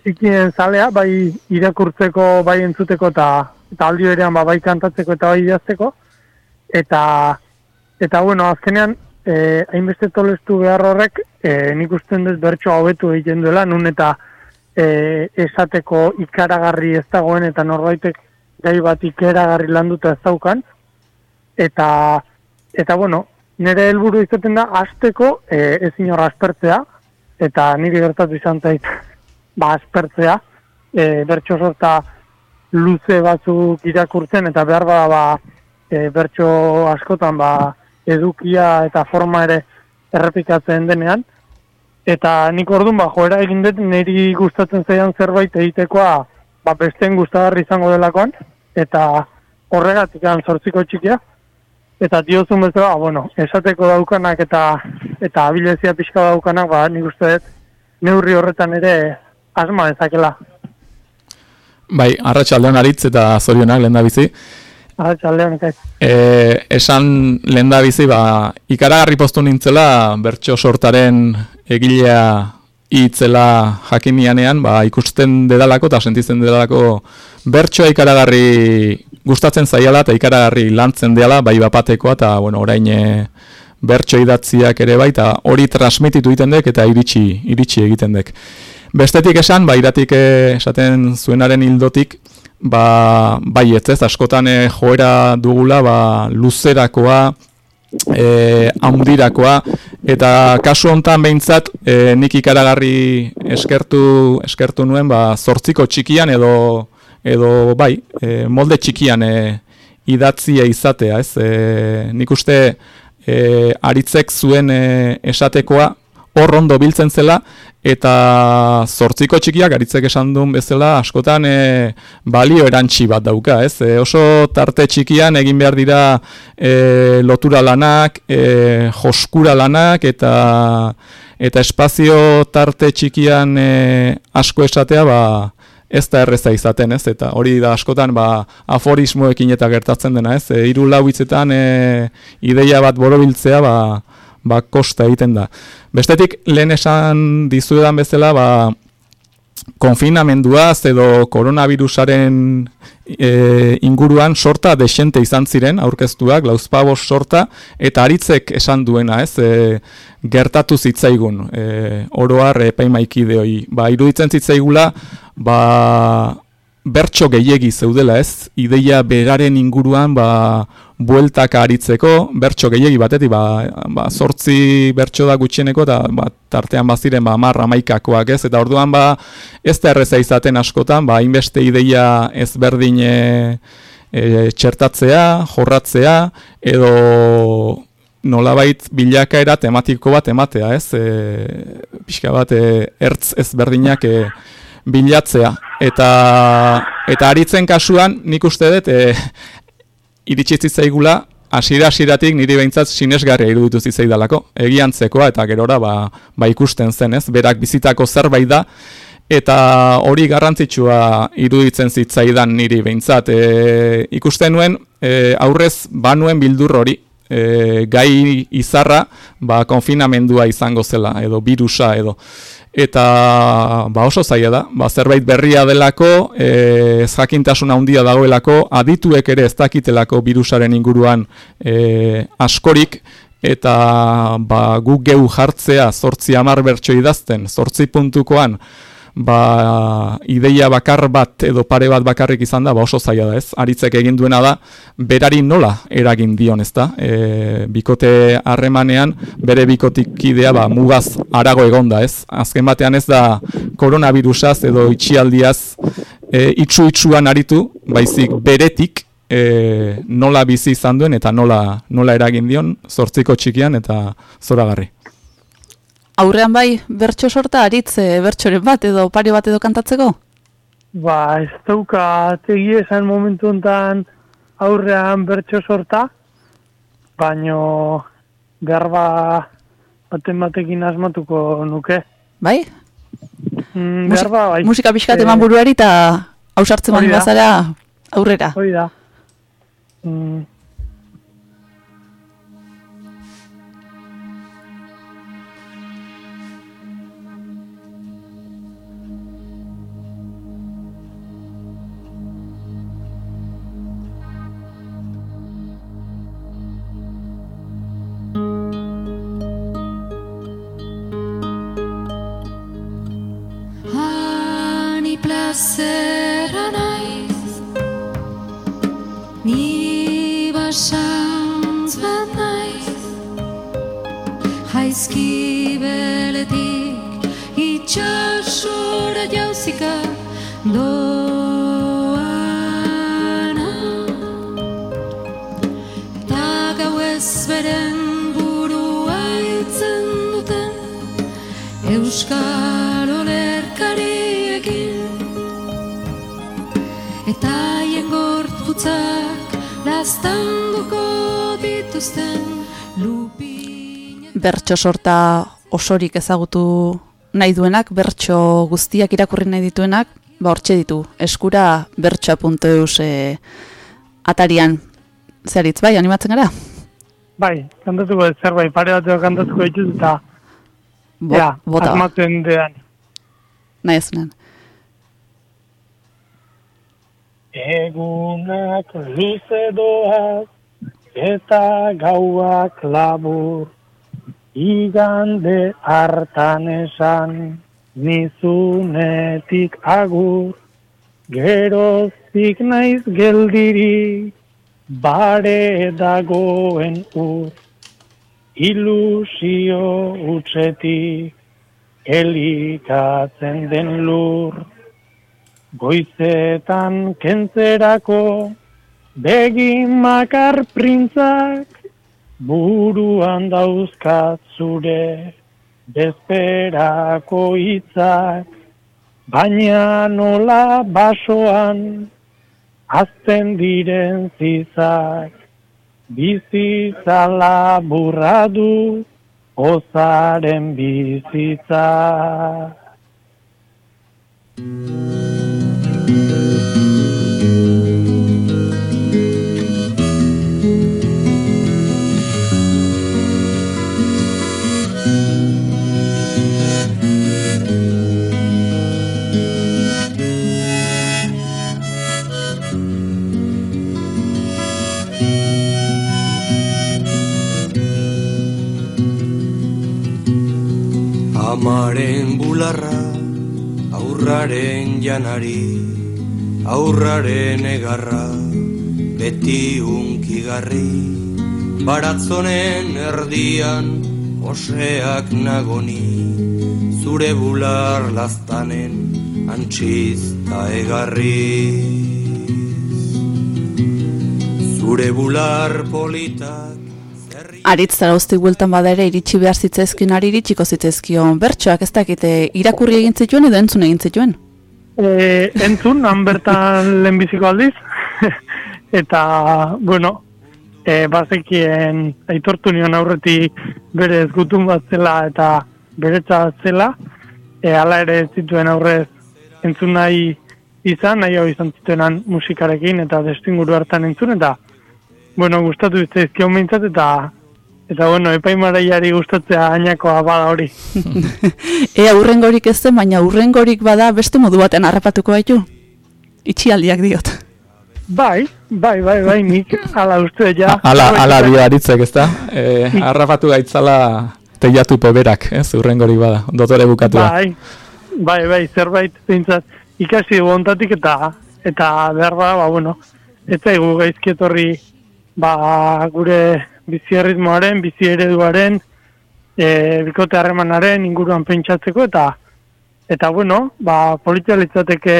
txikien zalea, bai irakurtzeko, bai entzuteko eta eta aldi berean ba, bai kantatzeko eta bai idazteko. Eta, eta bueno, azkenean, e, hainbeste tolestu behar horrek, e, nik usten dut bertsoa hobetu egiten duela, nun eta e, esateko ikaragarri ez dagoen eta norbaitek gai bat ikaragarri landuta ez daukan. Eta, eta bueno, nire helburu izaten da hasteko e, ez inor aspertzea, eta niri gertatu izan zait ba, aspertzea, e, bertso sorta luze batzuk irakurtzen, eta behar bada ba, e, bertso askotan ba, edukia eta forma ere errepikatzen denean, eta nik orduan ba, joera egin dut niri gustatzen zaidan zerbait egitekoa ba, besteen gustagarri izango delakoan, eta horregatik sortziko txikia, eta diozun bezala, ba, bueno, esateko daukanak eta eta abilezia pixka daukanak, ba, nik uste dut, neurri horretan ere asma dezakela. Bai, arratsaldean aritz eta zorionak lehen da bizi. Arratxaldean, ekaiz. E, esan lehen da bizi, ba, ikaragarri postu nintzela bertso sortaren egilea itzela jakinianean, ba, ikusten dedalako eta sentitzen dedalako bertsoa ikaragarri gustatzen zaiala eta ikaragarri lantzen dela, bai bapatekoa eta bueno, orain e, bertso idatziak ere bai, eta hori transmititu egiten dek eta iritsi, iritsi egiten dek. Bestetik esan, ba, iratik eh, esaten zuenaren hildotik, ba, bai ez ez, askotan e, joera dugula, ba, luzerakoa, e, handirakoa eta kasu hontan behintzat e, nik ikaragarri eskertu eskertu nuen ba zortziko txikian edo edo bai e, molde txikian e, idatzia izatea ez e, nik uste e, aritzek zuen e, esatekoa hor ondo biltzen zela, eta zortziko txikiak, aritzek esan duen bezala, askotan e, balio erantzi bat dauka, ez? E, oso tarte txikian egin behar dira e, lotura lanak, e, joskura lanak, eta eta espazio tarte txikian e, asko esatea, ba, ez da erreza izaten, ez? Eta hori da askotan ba, aforismoekin eta gertatzen dena, ez? E, iru lau hitzetan e, ideia bat borobiltzea, ba, ba, kosta egiten da. Bestetik, lehen esan dizuedan bezala, ba, konfinamenduaz edo koronavirusaren e, inguruan sorta desente izan ziren, aurkeztuak, lauzpabos sorta, eta aritzek esan duena, ez, e, gertatu zitzaigun, e, oroar epaimaikide Ba, iruditzen zitzaigula, ba, bertso gehiegi zeudela ez, ideia beraren inguruan ba, bueltaka aritzeko, bertso gehiegi batetik, ba, ba, sortzi bertso da gutxieneko, eta ba, tartean baziren ba, marra maikakoak ez, eta orduan ba, ez da erreza izaten askotan, ba, inbeste ideia ezberdin e, e, txertatzea, jorratzea, edo nolabait bilakaera tematiko bat ematea, ez? E, pixka bat, e, ertz ezberdinak e, bilatzea. Eta, eta aritzen kasuan, nik uste dut, e, iritsi zitzaigula, asira asiratik niri behintzat sinesgarria iruditu zitzaidalako. Egiantzekoa eta gerora ba, ba ikusten zen, ez? Berak bizitako zerbait da, eta hori garrantzitsua iruditzen zitzaidan niri behintzat. E, ikusten nuen, e, aurrez banuen bildur hori, e, gai izarra ba, konfinamendua izango zela, edo virusa, edo eta ba oso zaila da, ba, zerbait berria delako, e, ez jakintasun handia dagoelako, adituek ere ez dakitelako virusaren inguruan e, askorik, eta ba, gu geu jartzea zortzi amar bertso idazten, zortzi puntukoan, ba, ideia bakar bat edo pare bat bakarrik izan da, ba oso zaila da ez, aritzek egin duena da, berari nola eragin dion ez da, e, bikote harremanean, bere bikotik idea ba, mugaz arago egonda ez, azken batean ez da koronavirusaz edo itxialdiaz e, itxu-itxuan aritu, baizik beretik, e, nola bizi izan duen eta nola, nola eragin dion, zortziko txikian eta zoragarri aurrean bai bertso sorta aritze bertsoren bat edo pari bat edo kantatzeko? Ba, ez dauka tegi esan momentu enten aurrean bertso sorta, baino garba baten batekin asmatuko nuke. Bai? Mm, garba, bai. Musika pixkat eman buruari eta hausartzen bazara aurrera. Hoi da. Mm. Plazera naiz. Ni basantz bat naiz. Haizki beletik itxasora jauzika doana. Eta gau ez beren burua itzen duten Euskal olerkariekin Eta haien gortputzak laztanduko dituzten lupin Bertso sorta osorik ezagutu nahi duenak, bertso guztiak irakurri nahi dituenak, ba hortxe ditu, eskura bertsoa.eus e, atarian. Zeritz, bai, animatzen gara? Bai, kantatuko ez zerbait, pare bat kantatuko dituz eta Bo, ja, bota asmatzen dean. nahi ezunen. Egunak luze doaz, eta gauak labur, igande hartan esan, nizunetik agur, geroztik naiz geldiri, bare dagoen ur, ilusio utxetik, elikatzen den lur, goizetan kentzerako, begi makar printzak, buruan dauzkat zure, bezperako hitzak, baina nola basoan, azten diren zizak, bizitzala burra du, ozaren bizitza. Amaren bularra, aurraren janari, aurraren egarra, beti unkigarri, baratzonen erdian, oseak nagoni, zure bular laztanen, antxiz ta egarri. Zure bular politak, Aritz zarauztik bueltan bada ere iritsi behar zitzaizkion ari iritsiko zitzaizkion bertsoak ez dakite irakurri egin zituen edo entzun egin zituen. E, entzun, han bertan lehenbiziko aldiz, eta, bueno, e, bazekien aitortu nion aurretik bere ezgutun bat zela eta beretza zela, e, ala ere ez zituen aurrez entzun nahi izan, nahi hau izan zituenan musikarekin eta destinguru hartan entzun, eta, bueno, gustatu zitzaizkion mintzat, eta Eta bueno, epaimaraiari gustatzea ainakoa bada hori. Ea urrengorik ez zen, baina urrengorik bada beste modu baten harrapatuko baitu. Itxialdiak diot. Bai, bai, bai, bai, nik ala uste ja. Ala, ala dio aritzek, ezta? E, harrapatu gaitzala teiatu peberak, ez? Urrengorik bada, dotore bukatu da. Bai, bai, bai, zerbait zintzat ikasi dugu ontatik eta eta behar ba, ba, bueno, ez zaigu gaizkietorri ba, gure bizi erritmoaren, bizi ereduaren, e, bikote harremanaren inguruan pentsatzeko eta eta bueno, ba politia litzateke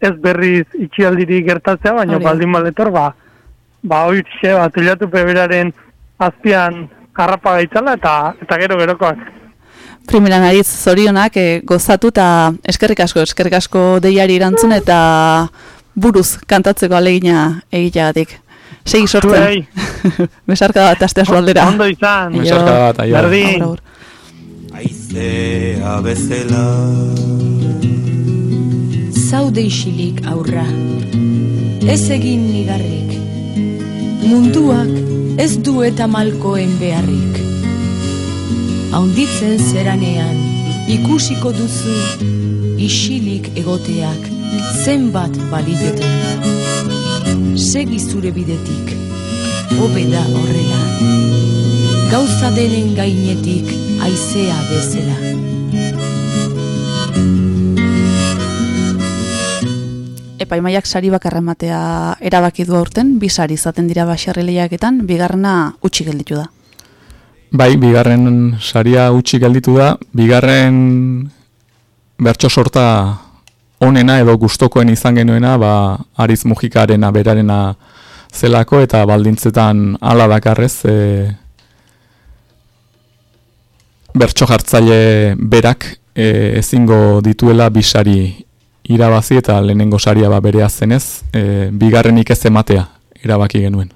ez berriz itxialdiri gertatzea, baina Hori. baldin baletor ba ba hoize ba telatu peberaren azpian harrapa gaitzala eta eta gero gerokoak. Primeran aritz zorionak e, gozatu eta eskerrik asko, eskerrik asko deiari erantzun eta buruz kantatzeko alegina egiteagatik. Segi sortzen. Besarka bat aste aldera. ondo izan. Besarka bat, aio. Berdin. Agur. aizea bezala. Zaude isilik aurra, ez egin nigarrik. Munduak ez du eta malkoen beharrik. Haunditzen zeranean, ikusiko duzu, isilik egoteak zenbat balioten. Segi zure bidetik, hobe da horrela. Gauza denen gainetik aizea bezala. Epaimaiak sari bakarra ematea erabaki du aurten, bi sari izaten dira basarri lehiaketan, bigarrena utzi gelditu da. Bai, bigarren saria utzi gelditu da, bigarren bertso sorta onena edo gustokoen izan genuena, ba, Ariz Mujikarena berarena zelako eta baldintzetan ala dakarrez e, bertso jartzaile berak e, ezingo dituela bi sari irabazi eta lehenengo saria ba berea zenez, e, bigarrenik ez ematea erabaki genuen.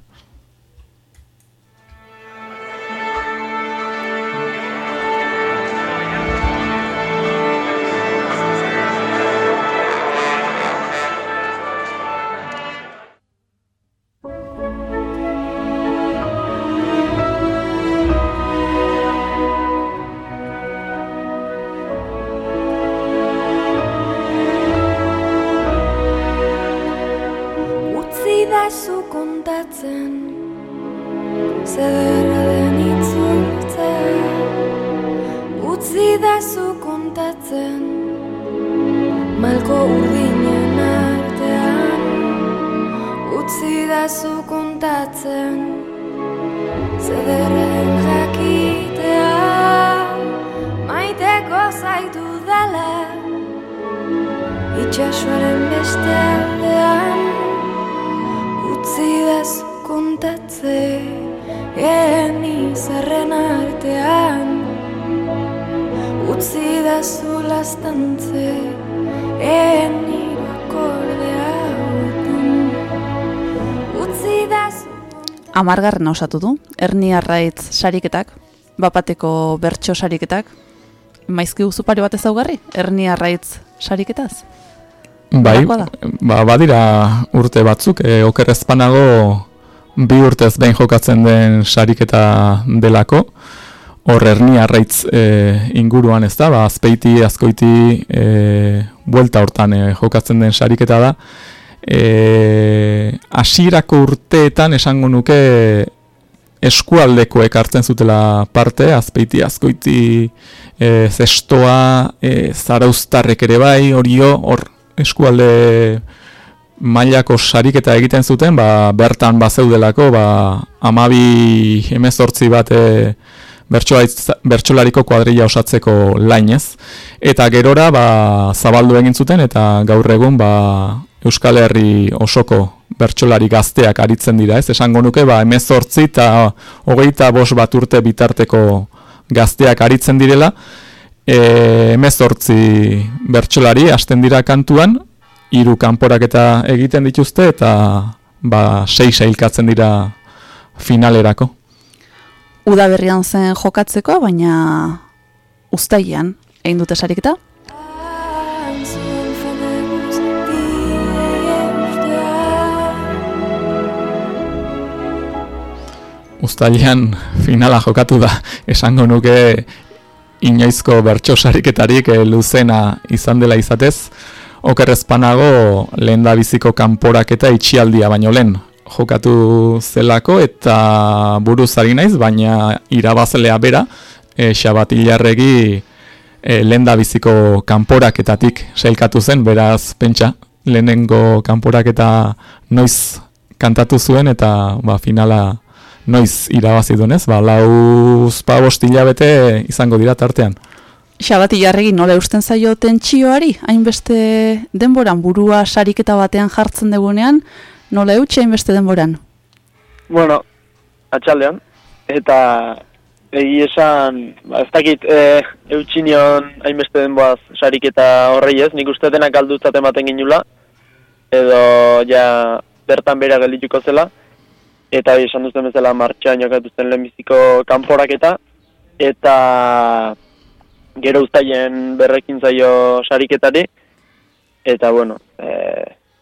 Osatu du, erni arraitz sariketak, bapateko bertso sariketak, maizki guzu pare bat ezaugarri, erni arraitz sariketaz. Bai, ba, badira urte batzuk, e, okerrezpanago bi urtez behin jokatzen den sariketa delako, hor erni arraitz e, inguruan ez da, ba, azpeiti, azkoiti, e, buelta hortan e, jokatzen den sariketa da, e, asirako urteetan esango nuke eskualdekoek hartzen zutela parte, azpeiti, azkoiti, e, zestoa, e, zarauztarrek ere bai, horio, hor eskualde mailako sariketa egiten zuten, ba, bertan bazeudelako, ba, amabi emezortzi bat e, bertsolariko kuadrilla osatzeko lainez. Eta gerora ba, zabaldu egin zuten eta gaur egun ba, Euskal Herri osoko bertsolari gazteak aritzen dira, ez? Esango nuke ba, emezortzi eta hogeita bos bat urte bitarteko gazteak aritzen direla, e, emezortzi bertsolari hasten dira kantuan, hiru kanporaketa egiten dituzte eta ba, sei sailkatzen dira finalerako. Udaberrian zen jokatzeko, baina uztailean egin dute sariketa. Uztailean finala jokatu da, esango nuke inoizko bertso sariketarik eh, luzena izan dela izatez, okerrezpanago lehen da biziko kanporaketa itxialdia baino lehen jokatu zelako eta buruz ari naiz, baina irabazlea bera, e, xabatilarregi e, lehen da biziko kanporaketatik sailkatu zen, beraz pentsa lehenengo kanporaketa noiz kantatu zuen eta ba, finala noiz irabazi duenez, ba, lauz pabost hilabete izango dira tartean. Xabati jarregi nola eusten zaio tentsioari, hainbeste denboran burua sariketa batean jartzen dugunean, nola eutxe hainbeste denboran. Bueno, atxaldean, eta egi esan, ba, ez dakit, e, eutxinion hainbeste denboaz sariketa horrei ez, nik uste denak aldutzat ematen ginula, edo ja bertan bera geldituko zela, eta hori esan duzten bezala martxan jokatu zen lehenbiziko kanporaketa, eta gero uztaien berrekin zaio sariketari, eta bueno, e,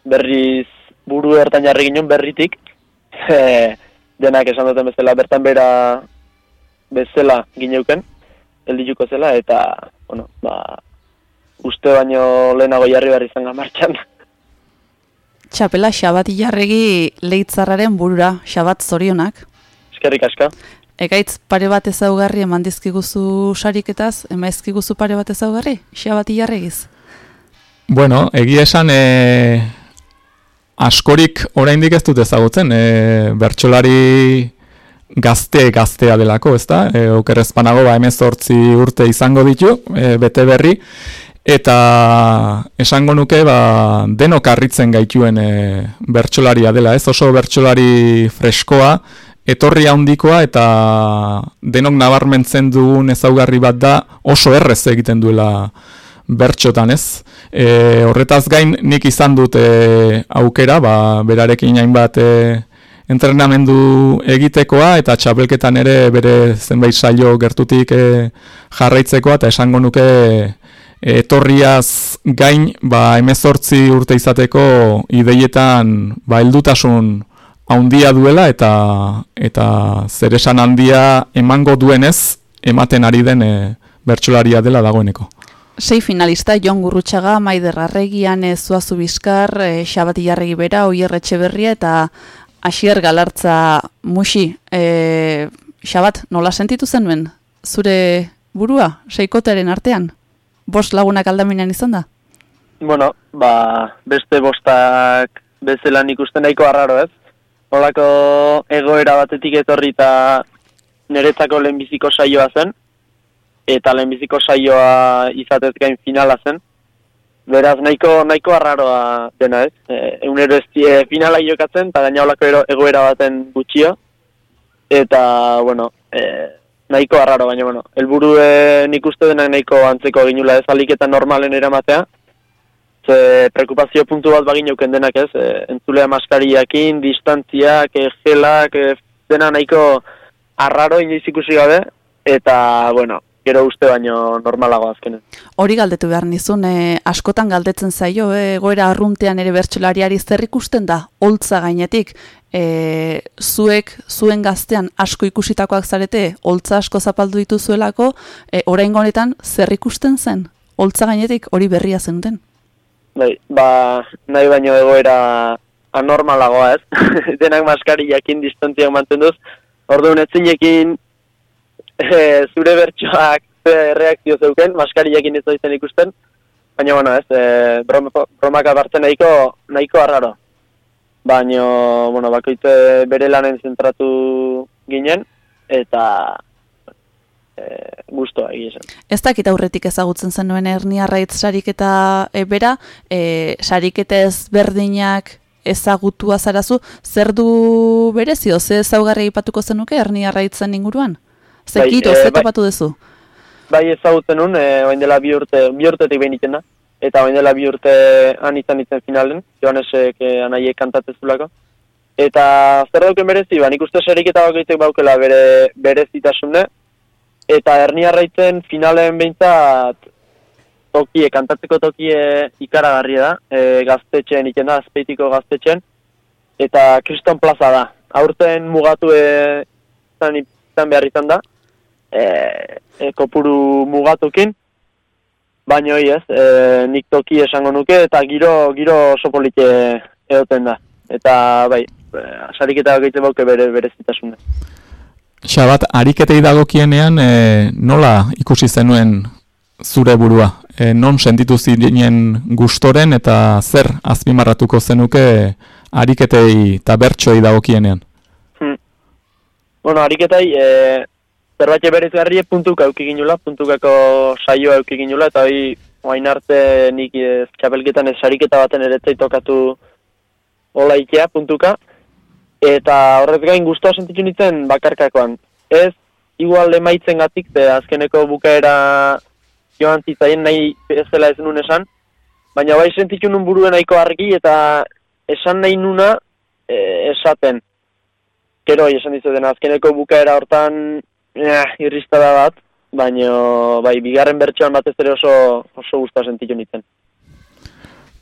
berriz buru ertan jarri ginen berritik, e, denak esan duten bezala bertan bera bezala gineuken, heldituko zela, eta, bueno, ba, uste baino lehenago jarri behar izan martxan. Txapela Xabati jarregi leitzarraren burura, Xabat zorionak. Eskerrik aska. Ekaitz pare bat ezaugarri eman dizkiguzu sariketaz, emaizkiguzu pare bat ezaugarri, Xabati jarregiz. Bueno, egia esan e, askorik oraindik ez dut ezagutzen, e, bertsolari gazte gaztea delako, ezta? E, okerrezpanago ba emezortzi urte izango ditu, e, bete berri, eta esango nuke ba, denok harritzen gaituen e, bertsolaria dela, ez oso bertsolari freskoa, etorri handikoa eta denok nabarmentzen dugun ezaugarri bat da oso errez egiten duela bertxotan ez. E, horretaz gain nik izan dut e, aukera, ba, berarekin hainbat e, entrenamendu egitekoa eta txapelketan ere bere zenbait saio gertutik e, jarraitzekoa eta esango nuke etorriaz gain ba, emezortzi urte izateko ideietan ba, heldutasun haundia duela eta eta zeresan handia emango duenez ematen ari den e, bertsolaria dela dagoeneko. Sei finalista, Jon Gurrutxaga, Maider Arregian, Zuazu Bizkar, e, Xabati Jarregi Bera, Oier Etxeberria eta Asier galartza musi, e, xabat, nola sentitu zenuen zure burua, seikoteren artean? Bost lagunak aldaminean izan da? Bueno, ba, beste bostak bezelan ikusten nahiko arraro ez. Holako egoera batetik etorri eta niretzako lehenbiziko saioa zen, eta lehenbiziko saioa izatez gain finala zen. Beraz, nahiko, nahiko arraroa dena ez. E, eunero ez die finala jokatzen, eta gaina holako egoera baten gutxio. Eta, bueno, e, nahiko arraro, baina, bueno, elburu nik uste denak nahiko antzeko ginula. Ez aliketa normalen eramatea. Ze preokupazio puntu bat bagin euken denak ez, e, entzulea maskariakin, distantziak, e, gelak, e, dena nahiko arraro inoiz ikusi gabe, eta, bueno, gero uste baino normalago azkenen. Hori galdetu behar nizun, e, askotan galdetzen zaio, e, egoera arruntean ere bertsolariari zer ikusten da, holtza gainetik, e, zuek, zuen gaztean asko ikusitakoak zarete, holtza asko zapaldu dituzuelako, e, orain honetan zer ikusten zen, holtza gainetik hori berria zenuten. Bai, ba, nahi baino egoera anormalagoa ez, denak maskariakin distantziak mantenduz, orduan etzinekin e, zure bertsoak reakzio zeuken, maskariakin ez daizten ikusten, baina bueno ez, e, brom, bromak abartzen nahiko, nahiko arraro. Baina, bueno, bakoitze bere lanen zentratu ginen, eta e, guztua egia esan. Ez dakit aurretik ezagutzen zenuen erniarraitz sariketa e, bera, e, sariketa ezberdinak ezagutua zarazu, zer du berezio, ze ezaugarri aipatuko zenuke erniarraitzen inguruan? Ze Bai, kito, eh, ze bai. topatu duzu? Bai ezagutzen nun, e, oain dela bi urte, bi urtetik behin iten da. Eta oain dela bi urte han izan itzen finalen, Joanesek e, anaiek kantatezulako. Eta zer dauken berezi, ba, nik uste seriketa bakoitzek baukela bere berezitasune. Eta herniarraitzen finalen behintzat tokie, kantatzeko tokie ikaragarria da, e, gaztetxen iken da, azpeitiko gaztetxen. Eta kriston plaza da. Aurten mugatu e, izan, izan behar izan da, e, e, kopuru mugatukin, baina hoi ez, e, nik toki esango nuke, eta giro, giro oso polite egoten da. Eta bai, e, sariketa gaitze bauke bere berezitasune. Xabat, ariketei dagokienean e, nola ikusi zenuen zure burua? E, non sentitu zinen gustoren eta zer azpimarratuko zenuke ariketei eta bertsoei dagokienean? Hmm. Bueno, ariketai, e, zerbait bereizgarrie puntuka euki ginula, puntukako saioa euki ginula, eta hoi oain arte nik ez txapelketan ez sariketa baten eretzei tokatu hola ikea puntuka, eta horrez gain guztua sentitu nintzen bakarkakoan. Ez, igual emaitzen gatik, ze azkeneko bukaera joan zitzaien nahi bezala ez nun esan, baina bai sentitu nun buruen nahiko argi eta esan nahi nuna e, esaten. Gero, esan dizuten, azkeneko bukaera hortan eh, irristada bat, baina bai, bigarren bertsoan batez ere oso, oso guztua sentitu nintzen.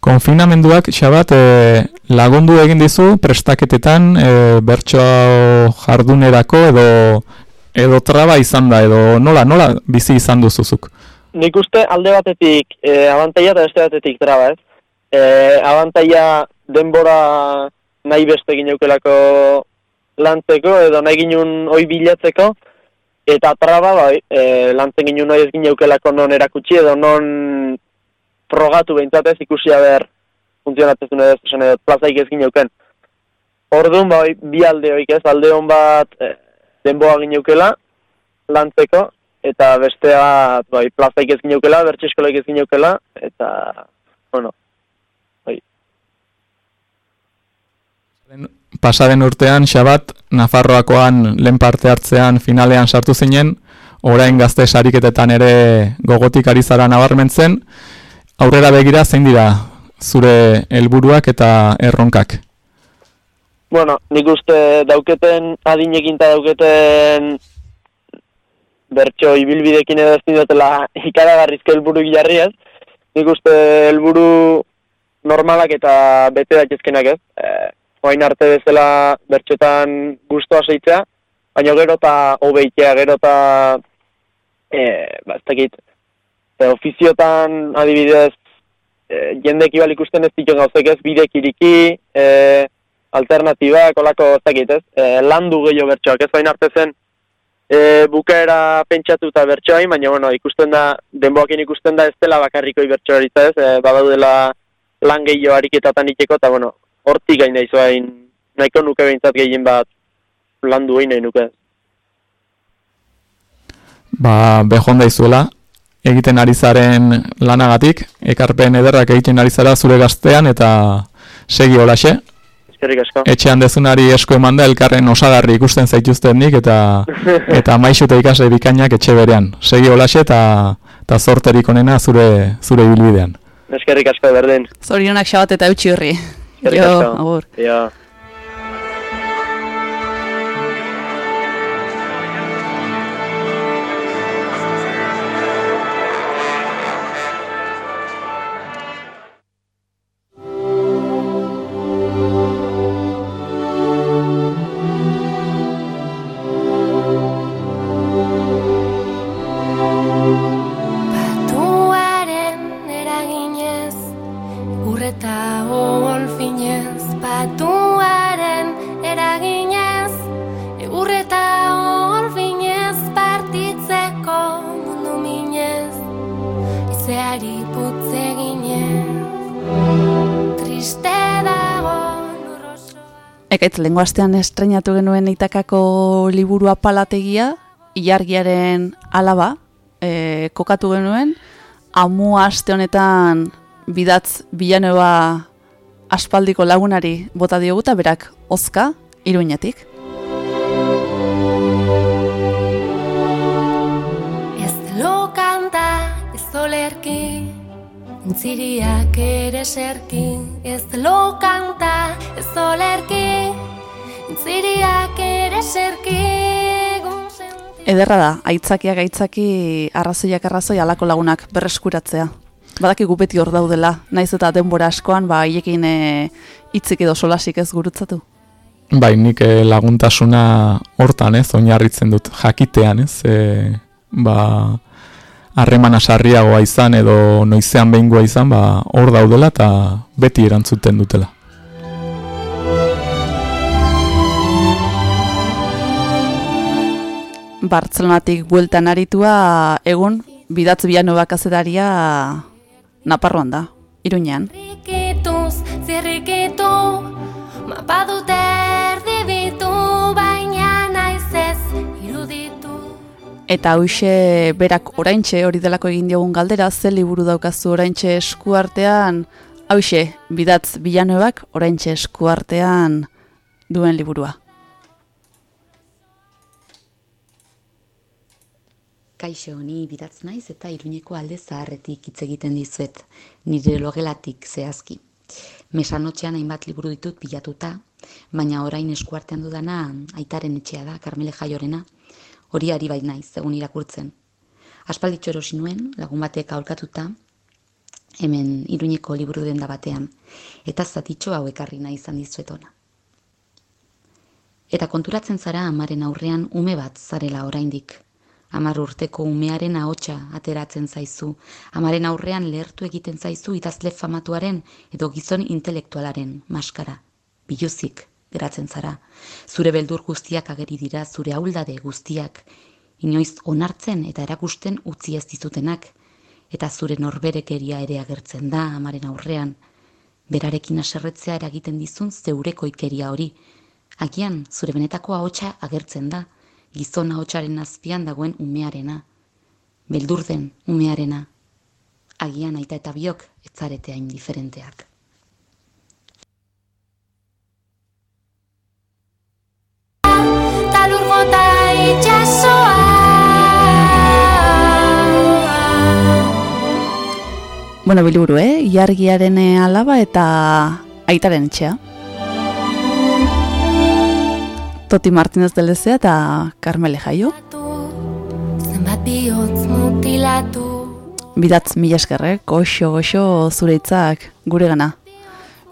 Konfinamenduak, Xabat, e, lagundu egin dizu prestaketetan e, bertso jardunerako edo edo traba izan da, edo nola, nola bizi izan duzuzuk? Nik uste alde batetik e, abantaia eta beste batetik traba, ez? E, abantaia denbora nahi beste gineukelako lantzeko edo nahi ginun oi bilatzeko, eta traba bai, e, lantzen ginun nahi ez gineukelako non erakutsi edo non frogatu behintzatez ikusia ber funtzionatzen zuen edo esan edo plazaik ez gineuken. Orduan bai, bi alde hoik ez, alde hon bat e, denboa gineukela lantzeko, eta bestea bai, plazaik ez gineukela, bertxe eskolaik ez gineukela, eta, bueno, Pasaren urtean, Xabat, Nafarroakoan lehen parte hartzean finalean sartu zinen, orain gazte sariketetan ere gogotik ari zara nabarmentzen, aurrera begira zein dira zure helburuak eta erronkak? Bueno, nik uste dauketen adinekin eta dauketen bertso ibilbidekin edo ezin dutela ikaragarrizko helburu jarri ez. Nik uste helburu normalak eta bete daitezkenak ez. E, oain arte bezala bertxotan gustoa seitzea, baina gero eta hobeitea, gero eta e, ba, ez dakit, e, ofiziotan adibidez e, jendek ibal ikusten ez ditu gauzek ez, bidek iriki, e, alternatibak, olako, ez dakit, ez? E, landu gehiago bertsoak, ez bain arte zen, e, bukaera pentsatuta bertsoa, baina, bueno, ikusten da, denboakin ikusten da ez dela bakarriko bertsoaritza, ez? E, badaudela lan gehiago ariketatan iteko, eta, bueno, hortik gain daizuain, nahiko nuke behintzat gehien bat landu egin nahi nuke. Ba, behon daizuela, egiten ari zaren lanagatik, ekarpen ederrak egiten ari zara zure gaztean, eta segi holaxe. Eskerrik asko. Etxean dezunari esko eman da, elkarren osagarri ikusten zaituzten nik, eta eta maixu eta ikasle bikainak etxe berean. Segi holaxe, eta, eta zorterik onena zure, zure ibilbidean. Eskerrik asko, berdin. Zorionak xabat eta eutxi horri. Eskerrik Jo, asko. Lengo astean estrenatu genuen itakako liburua palategia, ilargiaren alaba, e, kokatu genuen, amu aste honetan bidatz bilaneba aspaldiko lagunari bota diogu eta berak ozka, iruñetik. Intziriak ere serki. Ez lo kanta, ez olerki, intziriak ere serki. Ederra da, aitzakiak aitzaki, arrazoiak arrazoi alako lagunak berreskuratzea. Badakigu beti hor daudela, naiz eta denbora askoan, ba, haiekin e, edo solasik ez gurutzatu. Bai, nik eh, laguntasuna hortan ez, oinarritzen dut jakitean ez, e, ba, harremana sarriagoa izan edo noizean behingoa izan, ba, hor daudela eta beti erantzuten dutela. Bartzelonatik bueltan aritua, egun, bidatz biano bakazetaria Naparroan da, Iruñean. Zirrikituz, zirrikitu, mapa Eta hoxe berak oraintxe hori delako egin diogun galdera, ze liburu daukazu oraintxe eskuartean, hauxe bidatz bilanoebak oraintxe eskuartean duen liburua. Kaixo, ni bidatz naiz eta iruñeko alde zaharretik hitz egiten dizuet, nire logelatik zehazki. Mesanotxean hainbat liburu ditut pilatuta, baina orain eskuartean dudana aitaren etxea da, Karmele Jaiorena, hori ari bai naiz, egun irakurtzen. Aspalditxo erosi nuen, lagun batek aholkatuta, hemen iruñeko liburu denda batean, eta zatitxo hau ekarri nahi izan dizuet ona. Eta konturatzen zara amaren aurrean ume bat zarela oraindik. Amar urteko umearen ahotsa ateratzen zaizu, amaren aurrean lehertu egiten zaizu idazle famatuaren edo gizon intelektualaren maskara. Biluzik geratzen zara. Zure beldur guztiak ageri dira, zure auldade guztiak, inoiz onartzen eta erakusten utzi ez dizutenak, eta zure norberekeria ere agertzen da amaren aurrean. Berarekin aserretzea eragiten dizun zeurekoikeria hori. Agian, zure benetako ahotsa agertzen da, gizon ahotsaren azpian dagoen umearena. Beldur den umearena. Agian aita eta biok etzarete hain diferenteak. Bueno, biliburu, eh? Iargiaren alaba eta aitaren etxea. Toti Martinez delezea eta Carmele Jaio. Bidatz mila esker, eh? Goxo, goxo zure hitzak gure gana.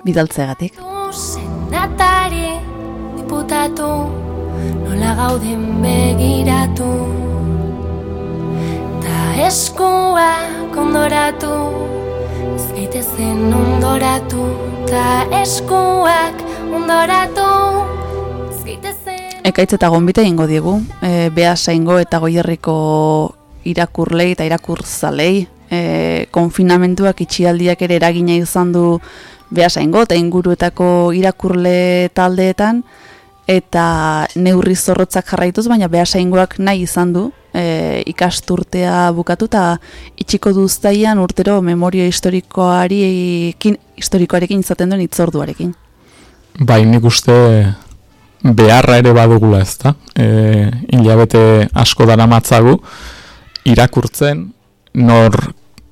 Bidaltzeagatik. Senatari diputatu Nola gauden begiratu. Ta eskua kondoratu Ez ondoratu. Ta eskuak ondoratu Ekaitz eta gonbite egingo diegu, e, behasaingo eta goierriko irakurlei eta irakurzalei, e, konfinamentuak itxialdiak ere eragina izan du behasaingo eta inguruetako irakurle taldeetan, eta neurri zorrotzak jarraituz, baina behasaingoak nahi izan du, e, ikasturtea bukatu eta itxiko duztaian urtero memoria historikoari historikoarekin izaten duen itzorduarekin. Bai, nik uste beharra ere badugula ez da. E, hilabete asko dara matzagu, irakurtzen, nor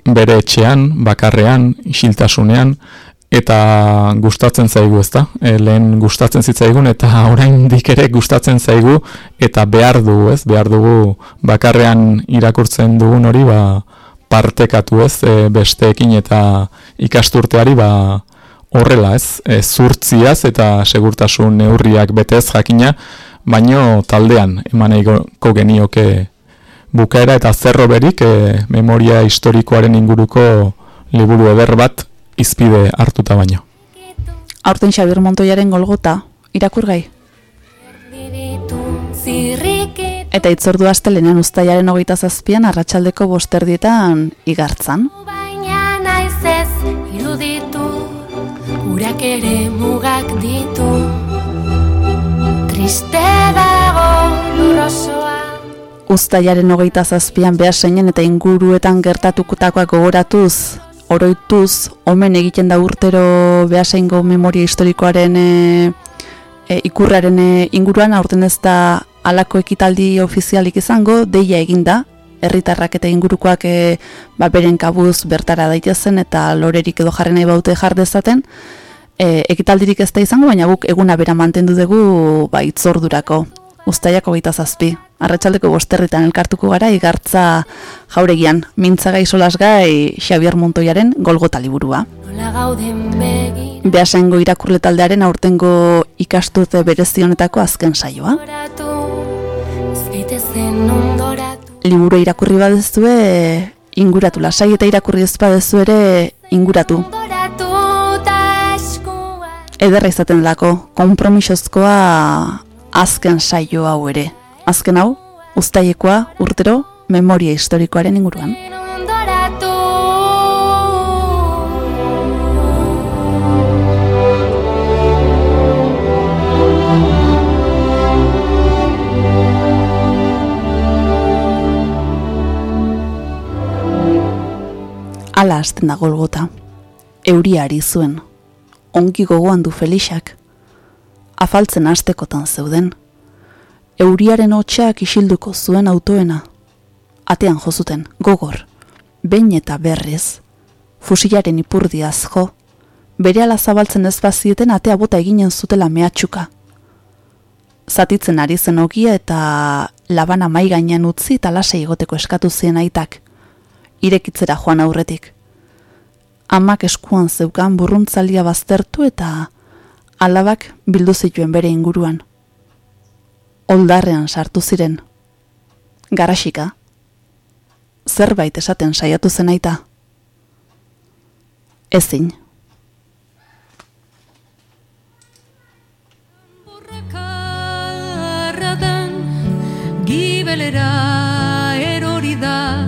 bere etxean, bakarrean, isiltasunean, eta gustatzen zaigu ez da. E, lehen gustatzen zitzaigun eta orain ere gustatzen zaigu eta behar dugu ez, behar dugu bakarrean irakurtzen dugun hori ba, partekatu ez, e, besteekin eta ikasturteari ba, horrela ez, e, zurtziaz eta segurtasun neurriak betez jakina, baino taldean emaneiko genioke bukaera eta zerro berik e, memoria historikoaren inguruko liburu eder bat izpide hartuta baino. Aurten Xabir Montoiaren golgota, irakurgai? Eta itzordu astelenean ustaiaren hogeita zazpian arratsaldeko bosterdietan igartzan. Baina naiz ez iruditu Urak ere mugak ditu Triste dago lurrosoa Uztailaren hogeita zazpian behaseinen eta inguruetan gertatukutakoak gogoratuz, oroituz, omen egiten da urtero behaseingo memoria historikoaren e, e, ikurraren e, inguruan, aurten ez da alako ekitaldi ofizialik izango, deia eginda, herritarrak eta ingurukoak e, ba, beren kabuz bertara daitezen eta lorerik edo jarren nahi baute jar dezaten, e, ekitaldirik ez da izango, baina guk eguna bera mantendu dugu ba, itzordurako. Uztaiako gaita zazpi. Arratxaldeko bosterritan elkartuko gara igartza jauregian. Mintzagai solasgai Xavier Montoiaren golgota liburua. Nola gauden begi Beasaingo irakurle taldearen aurtengo ikastute berezionetako azken saioa. Liburu irakurri badezue inguratu lasai eta irakurri ez badezu ere inguratu. Ederra izaten delako, konpromisozkoa azken saio hau ere. Azken hau, uztaiekoa urtero memoria historikoaren inguruan. Ala hasten da golgota. Euria ari zuen. Ongi gogoan du Felixak. Afaltzen hastekotan zeuden. Euriaren hotxeak isilduko zuen autoena. Atean jozuten, gogor. Behin eta berriz. Fusilaren ipurdiaz jo. Berehala zabaltzen ez bazieten atea bota eginen zutela mehatxuka. Zatitzen ari zen ogia eta labana mai gainean utzi eta lasai egoteko eskatu zien aitak irekitzera joan aurretik. Amak eskuan zeukan burruntzalia baztertu eta alabak bildu zituen bere inguruan. Oldarrean sartu ziren. Garasika. Zerbait esaten saiatu zen aita. Ezin. Gibelera erori da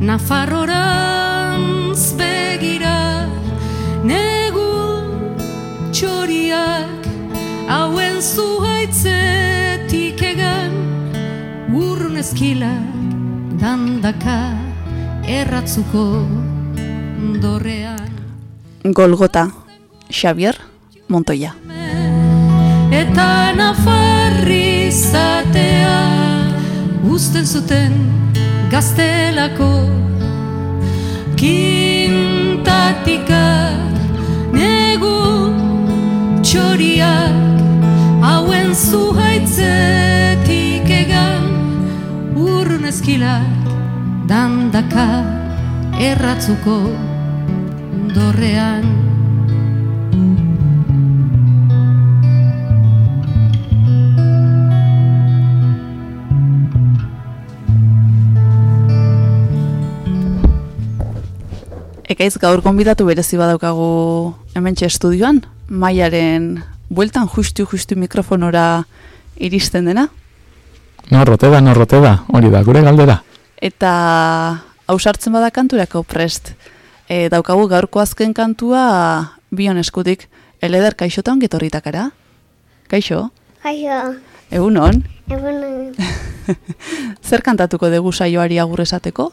Nafarrorantz begira txoriak hauen zuhaitzetik egan urrun eskilak dandaka erratzuko dorrean Golgota. Xavier Montoya. eta nafarri zatea uzten zuten gaztelako kintatikak negu txoriak hauen zuhaitzetik egan urrun eskilak dandaka erratzuko dorrean. Ekaiz gaur gonbidatu berezi badaukagu hementxe estudioan, Maiaren bueltan justu-justu mikrofonora iristen dena. No, rote da, no, rote da, hori da, gure galdera. Eta hausartzen bada kanturako prest. E, daukagu gaurko azken kantua bion eskutik. Eleder, kaixotan getorritakara? Kaixo? Kaixo, Egunon? egun Zer kantatuko dugu saioari agur esateko?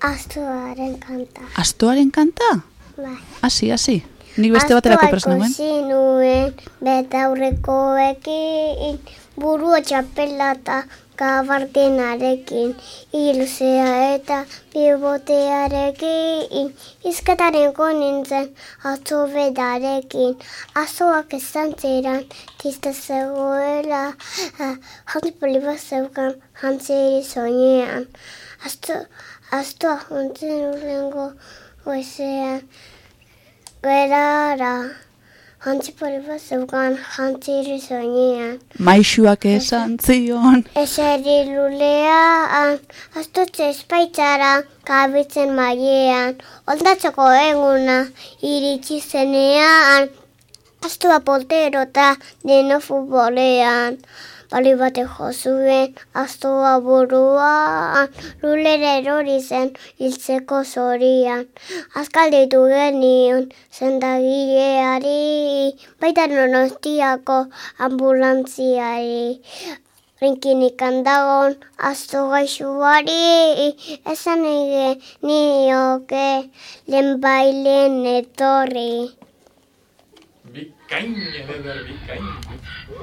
astuaren kanta. Astoaren kanta? Bai. Hasi, hasi. Nik beste baterako prest nuen. ikusi nuen, betaurrekoekin, burua txapelata gabardinarekin, iluzea eta bibotearekin, izketaren konintzen atzo bedarekin, azoak esan ziren, tizte zegoela, ah, jantzi poliba zeukan, jantziri soinean, asto, astoa juntzen urrengo goizean, gerara, jantzi poliba zeukan, jantziri soinean, Maixuak esan zion. Eseri lulean, astutze espaitzara, kabitzen maiean, ondatzeko eguna, iritsi zenean, astua polterota, deno futbolean, bali bate jozuen, astua buruan, lulera erori zen, hiltzeko zorian, askalditu genion, zendagileari, baita nonostiako ambulantziari, Rinkinik handagon, astu gaixuari, esan ege nioke, lehen bailen etorri. Bikain, eleder, bikain. Hori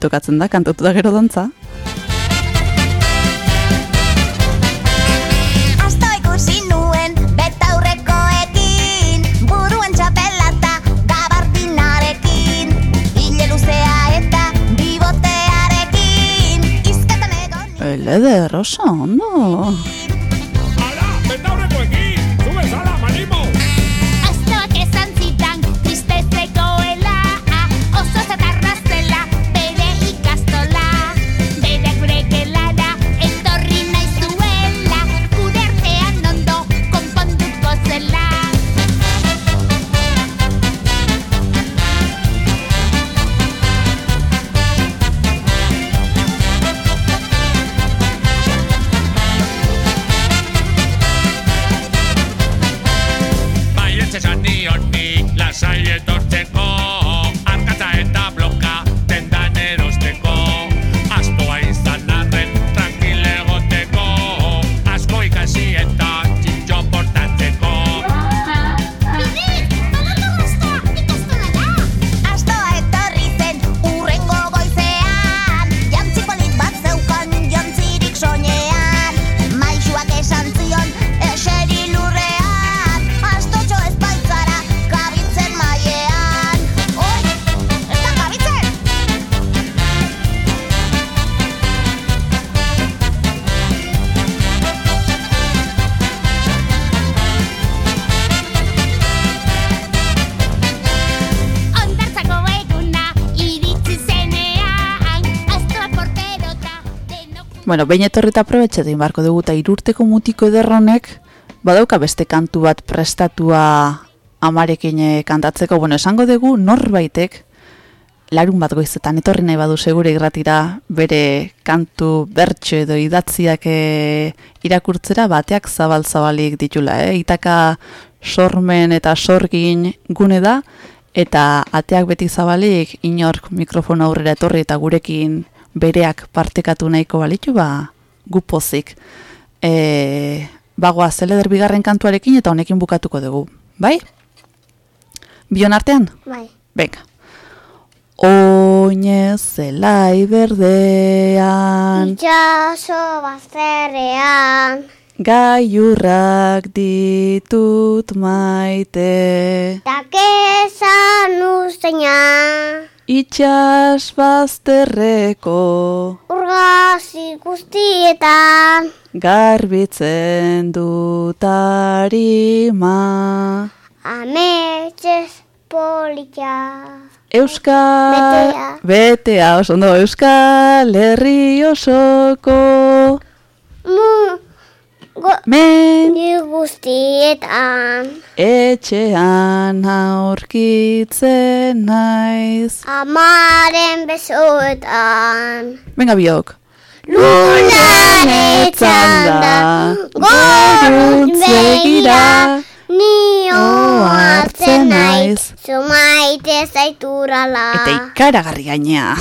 tokatzen da, kantatu da gero dantza. Egon Eleder, oso, ondo. Bueno, behin etorri eta aprobetxe egin beharko dugu eta irurteko mutiko ederronek badauka beste kantu bat prestatua amarekin eh, kantatzeko. Bueno, esango dugu norbaitek larun bat goizetan etorri nahi badu segure irratira bere kantu bertso edo idatziak eh, irakurtzera bateak zabal-zabalik ditula. Eh? Itaka sormen eta sorgin gune da eta ateak beti zabalik inork mikrofona aurrera etorri eta gurekin bereak partekatu nahiko balitu ba gu pozik. E, bagoa zeleder bigarren kantuarekin eta honekin bukatuko dugu. Bai? Bion artean? Bai. Venga. Oinez zelai berdean Itxaso bazterrean, Gaiurrak ditut maite takezan usteina, Itxas bazterreko urgazi guztietan, Garbitzen dut arima ametxez polita. Euskal... Betea. Betea, oso ondo, Euskal Herri osoko... Mu... Men... Guztietan. Etxean aurkitzen naiz. Amaren besoetan. Venga biok. Lunan etzanda. Goruntz begira. Ni ohartzen naiz. Zu maite zaiturala. Eta ikaragarri gainea.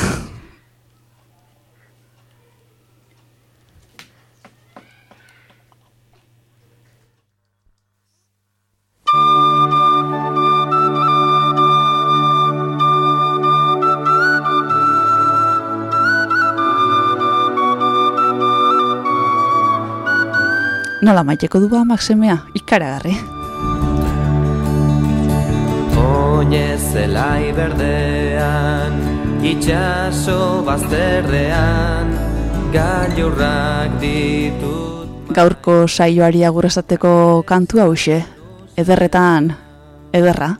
Nola maiteko du ba Maximea, ikaragarri. Oinez zelai berdean, itxaso bazterrean, gailurrak ditut. Gaurko saioari agur esateko kantu hause, ederretan, ederra.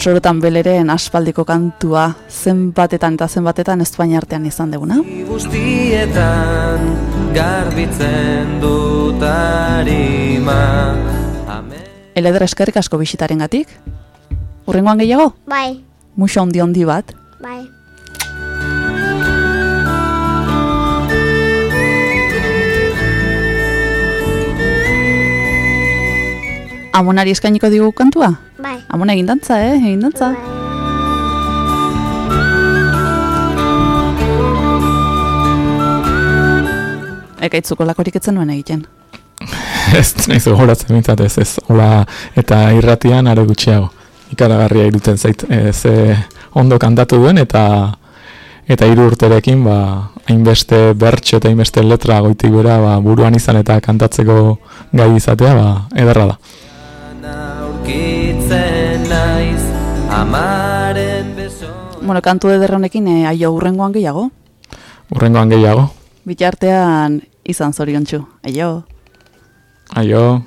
Sorotan beleren aspaldiko kantua, zenbatetan eta zenbatetan Espainia artean izan deguna. Guztietan, garbitzen dut arima. Eleder eskerrik asko bisitaren gatik. Urrengoan gehiago? Bai, Muxo ondi ondi bat. bai. Amonari eskainiko digu kantua? Bai. Amona egin dantza, eh? Egin dantza. Ekaitzuko lakorik etzen nuen egiten. ez naiz gogoratzen mintzat ez ez. Ola, eta irratian are gutxiago. Ikaragarria iruten zait. E, ze ondo kantatu duen eta eta hiru urterekin ba, hainbeste bertso eta hainbeste letra goitik bera ba, buruan izan eta kantatzeko gai izatea ba, ederra da. Amaren beso. Bueno, kantu eder honekin eh, aio urrengoan gehiago. Urrengoan gehiago. Bitartean izan zoriontsu. Aio. Aio.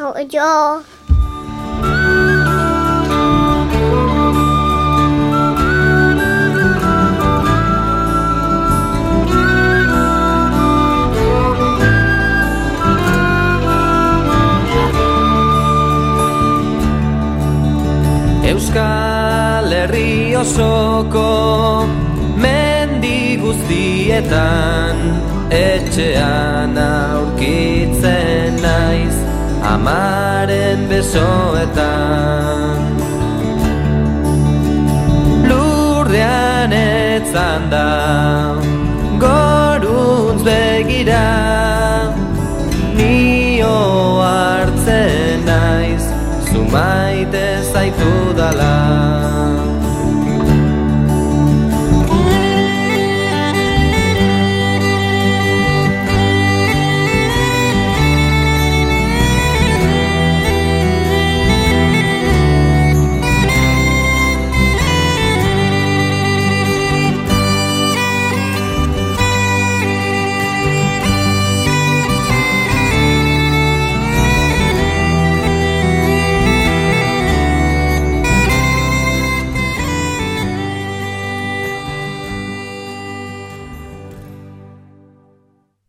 Oh, Euskal Herri osoko mendi guztietan etxean aurkitzen naiz amaren besoetan. Lurrean etzan da goruntz begira nio hartzen naiz zumaiten eta tudala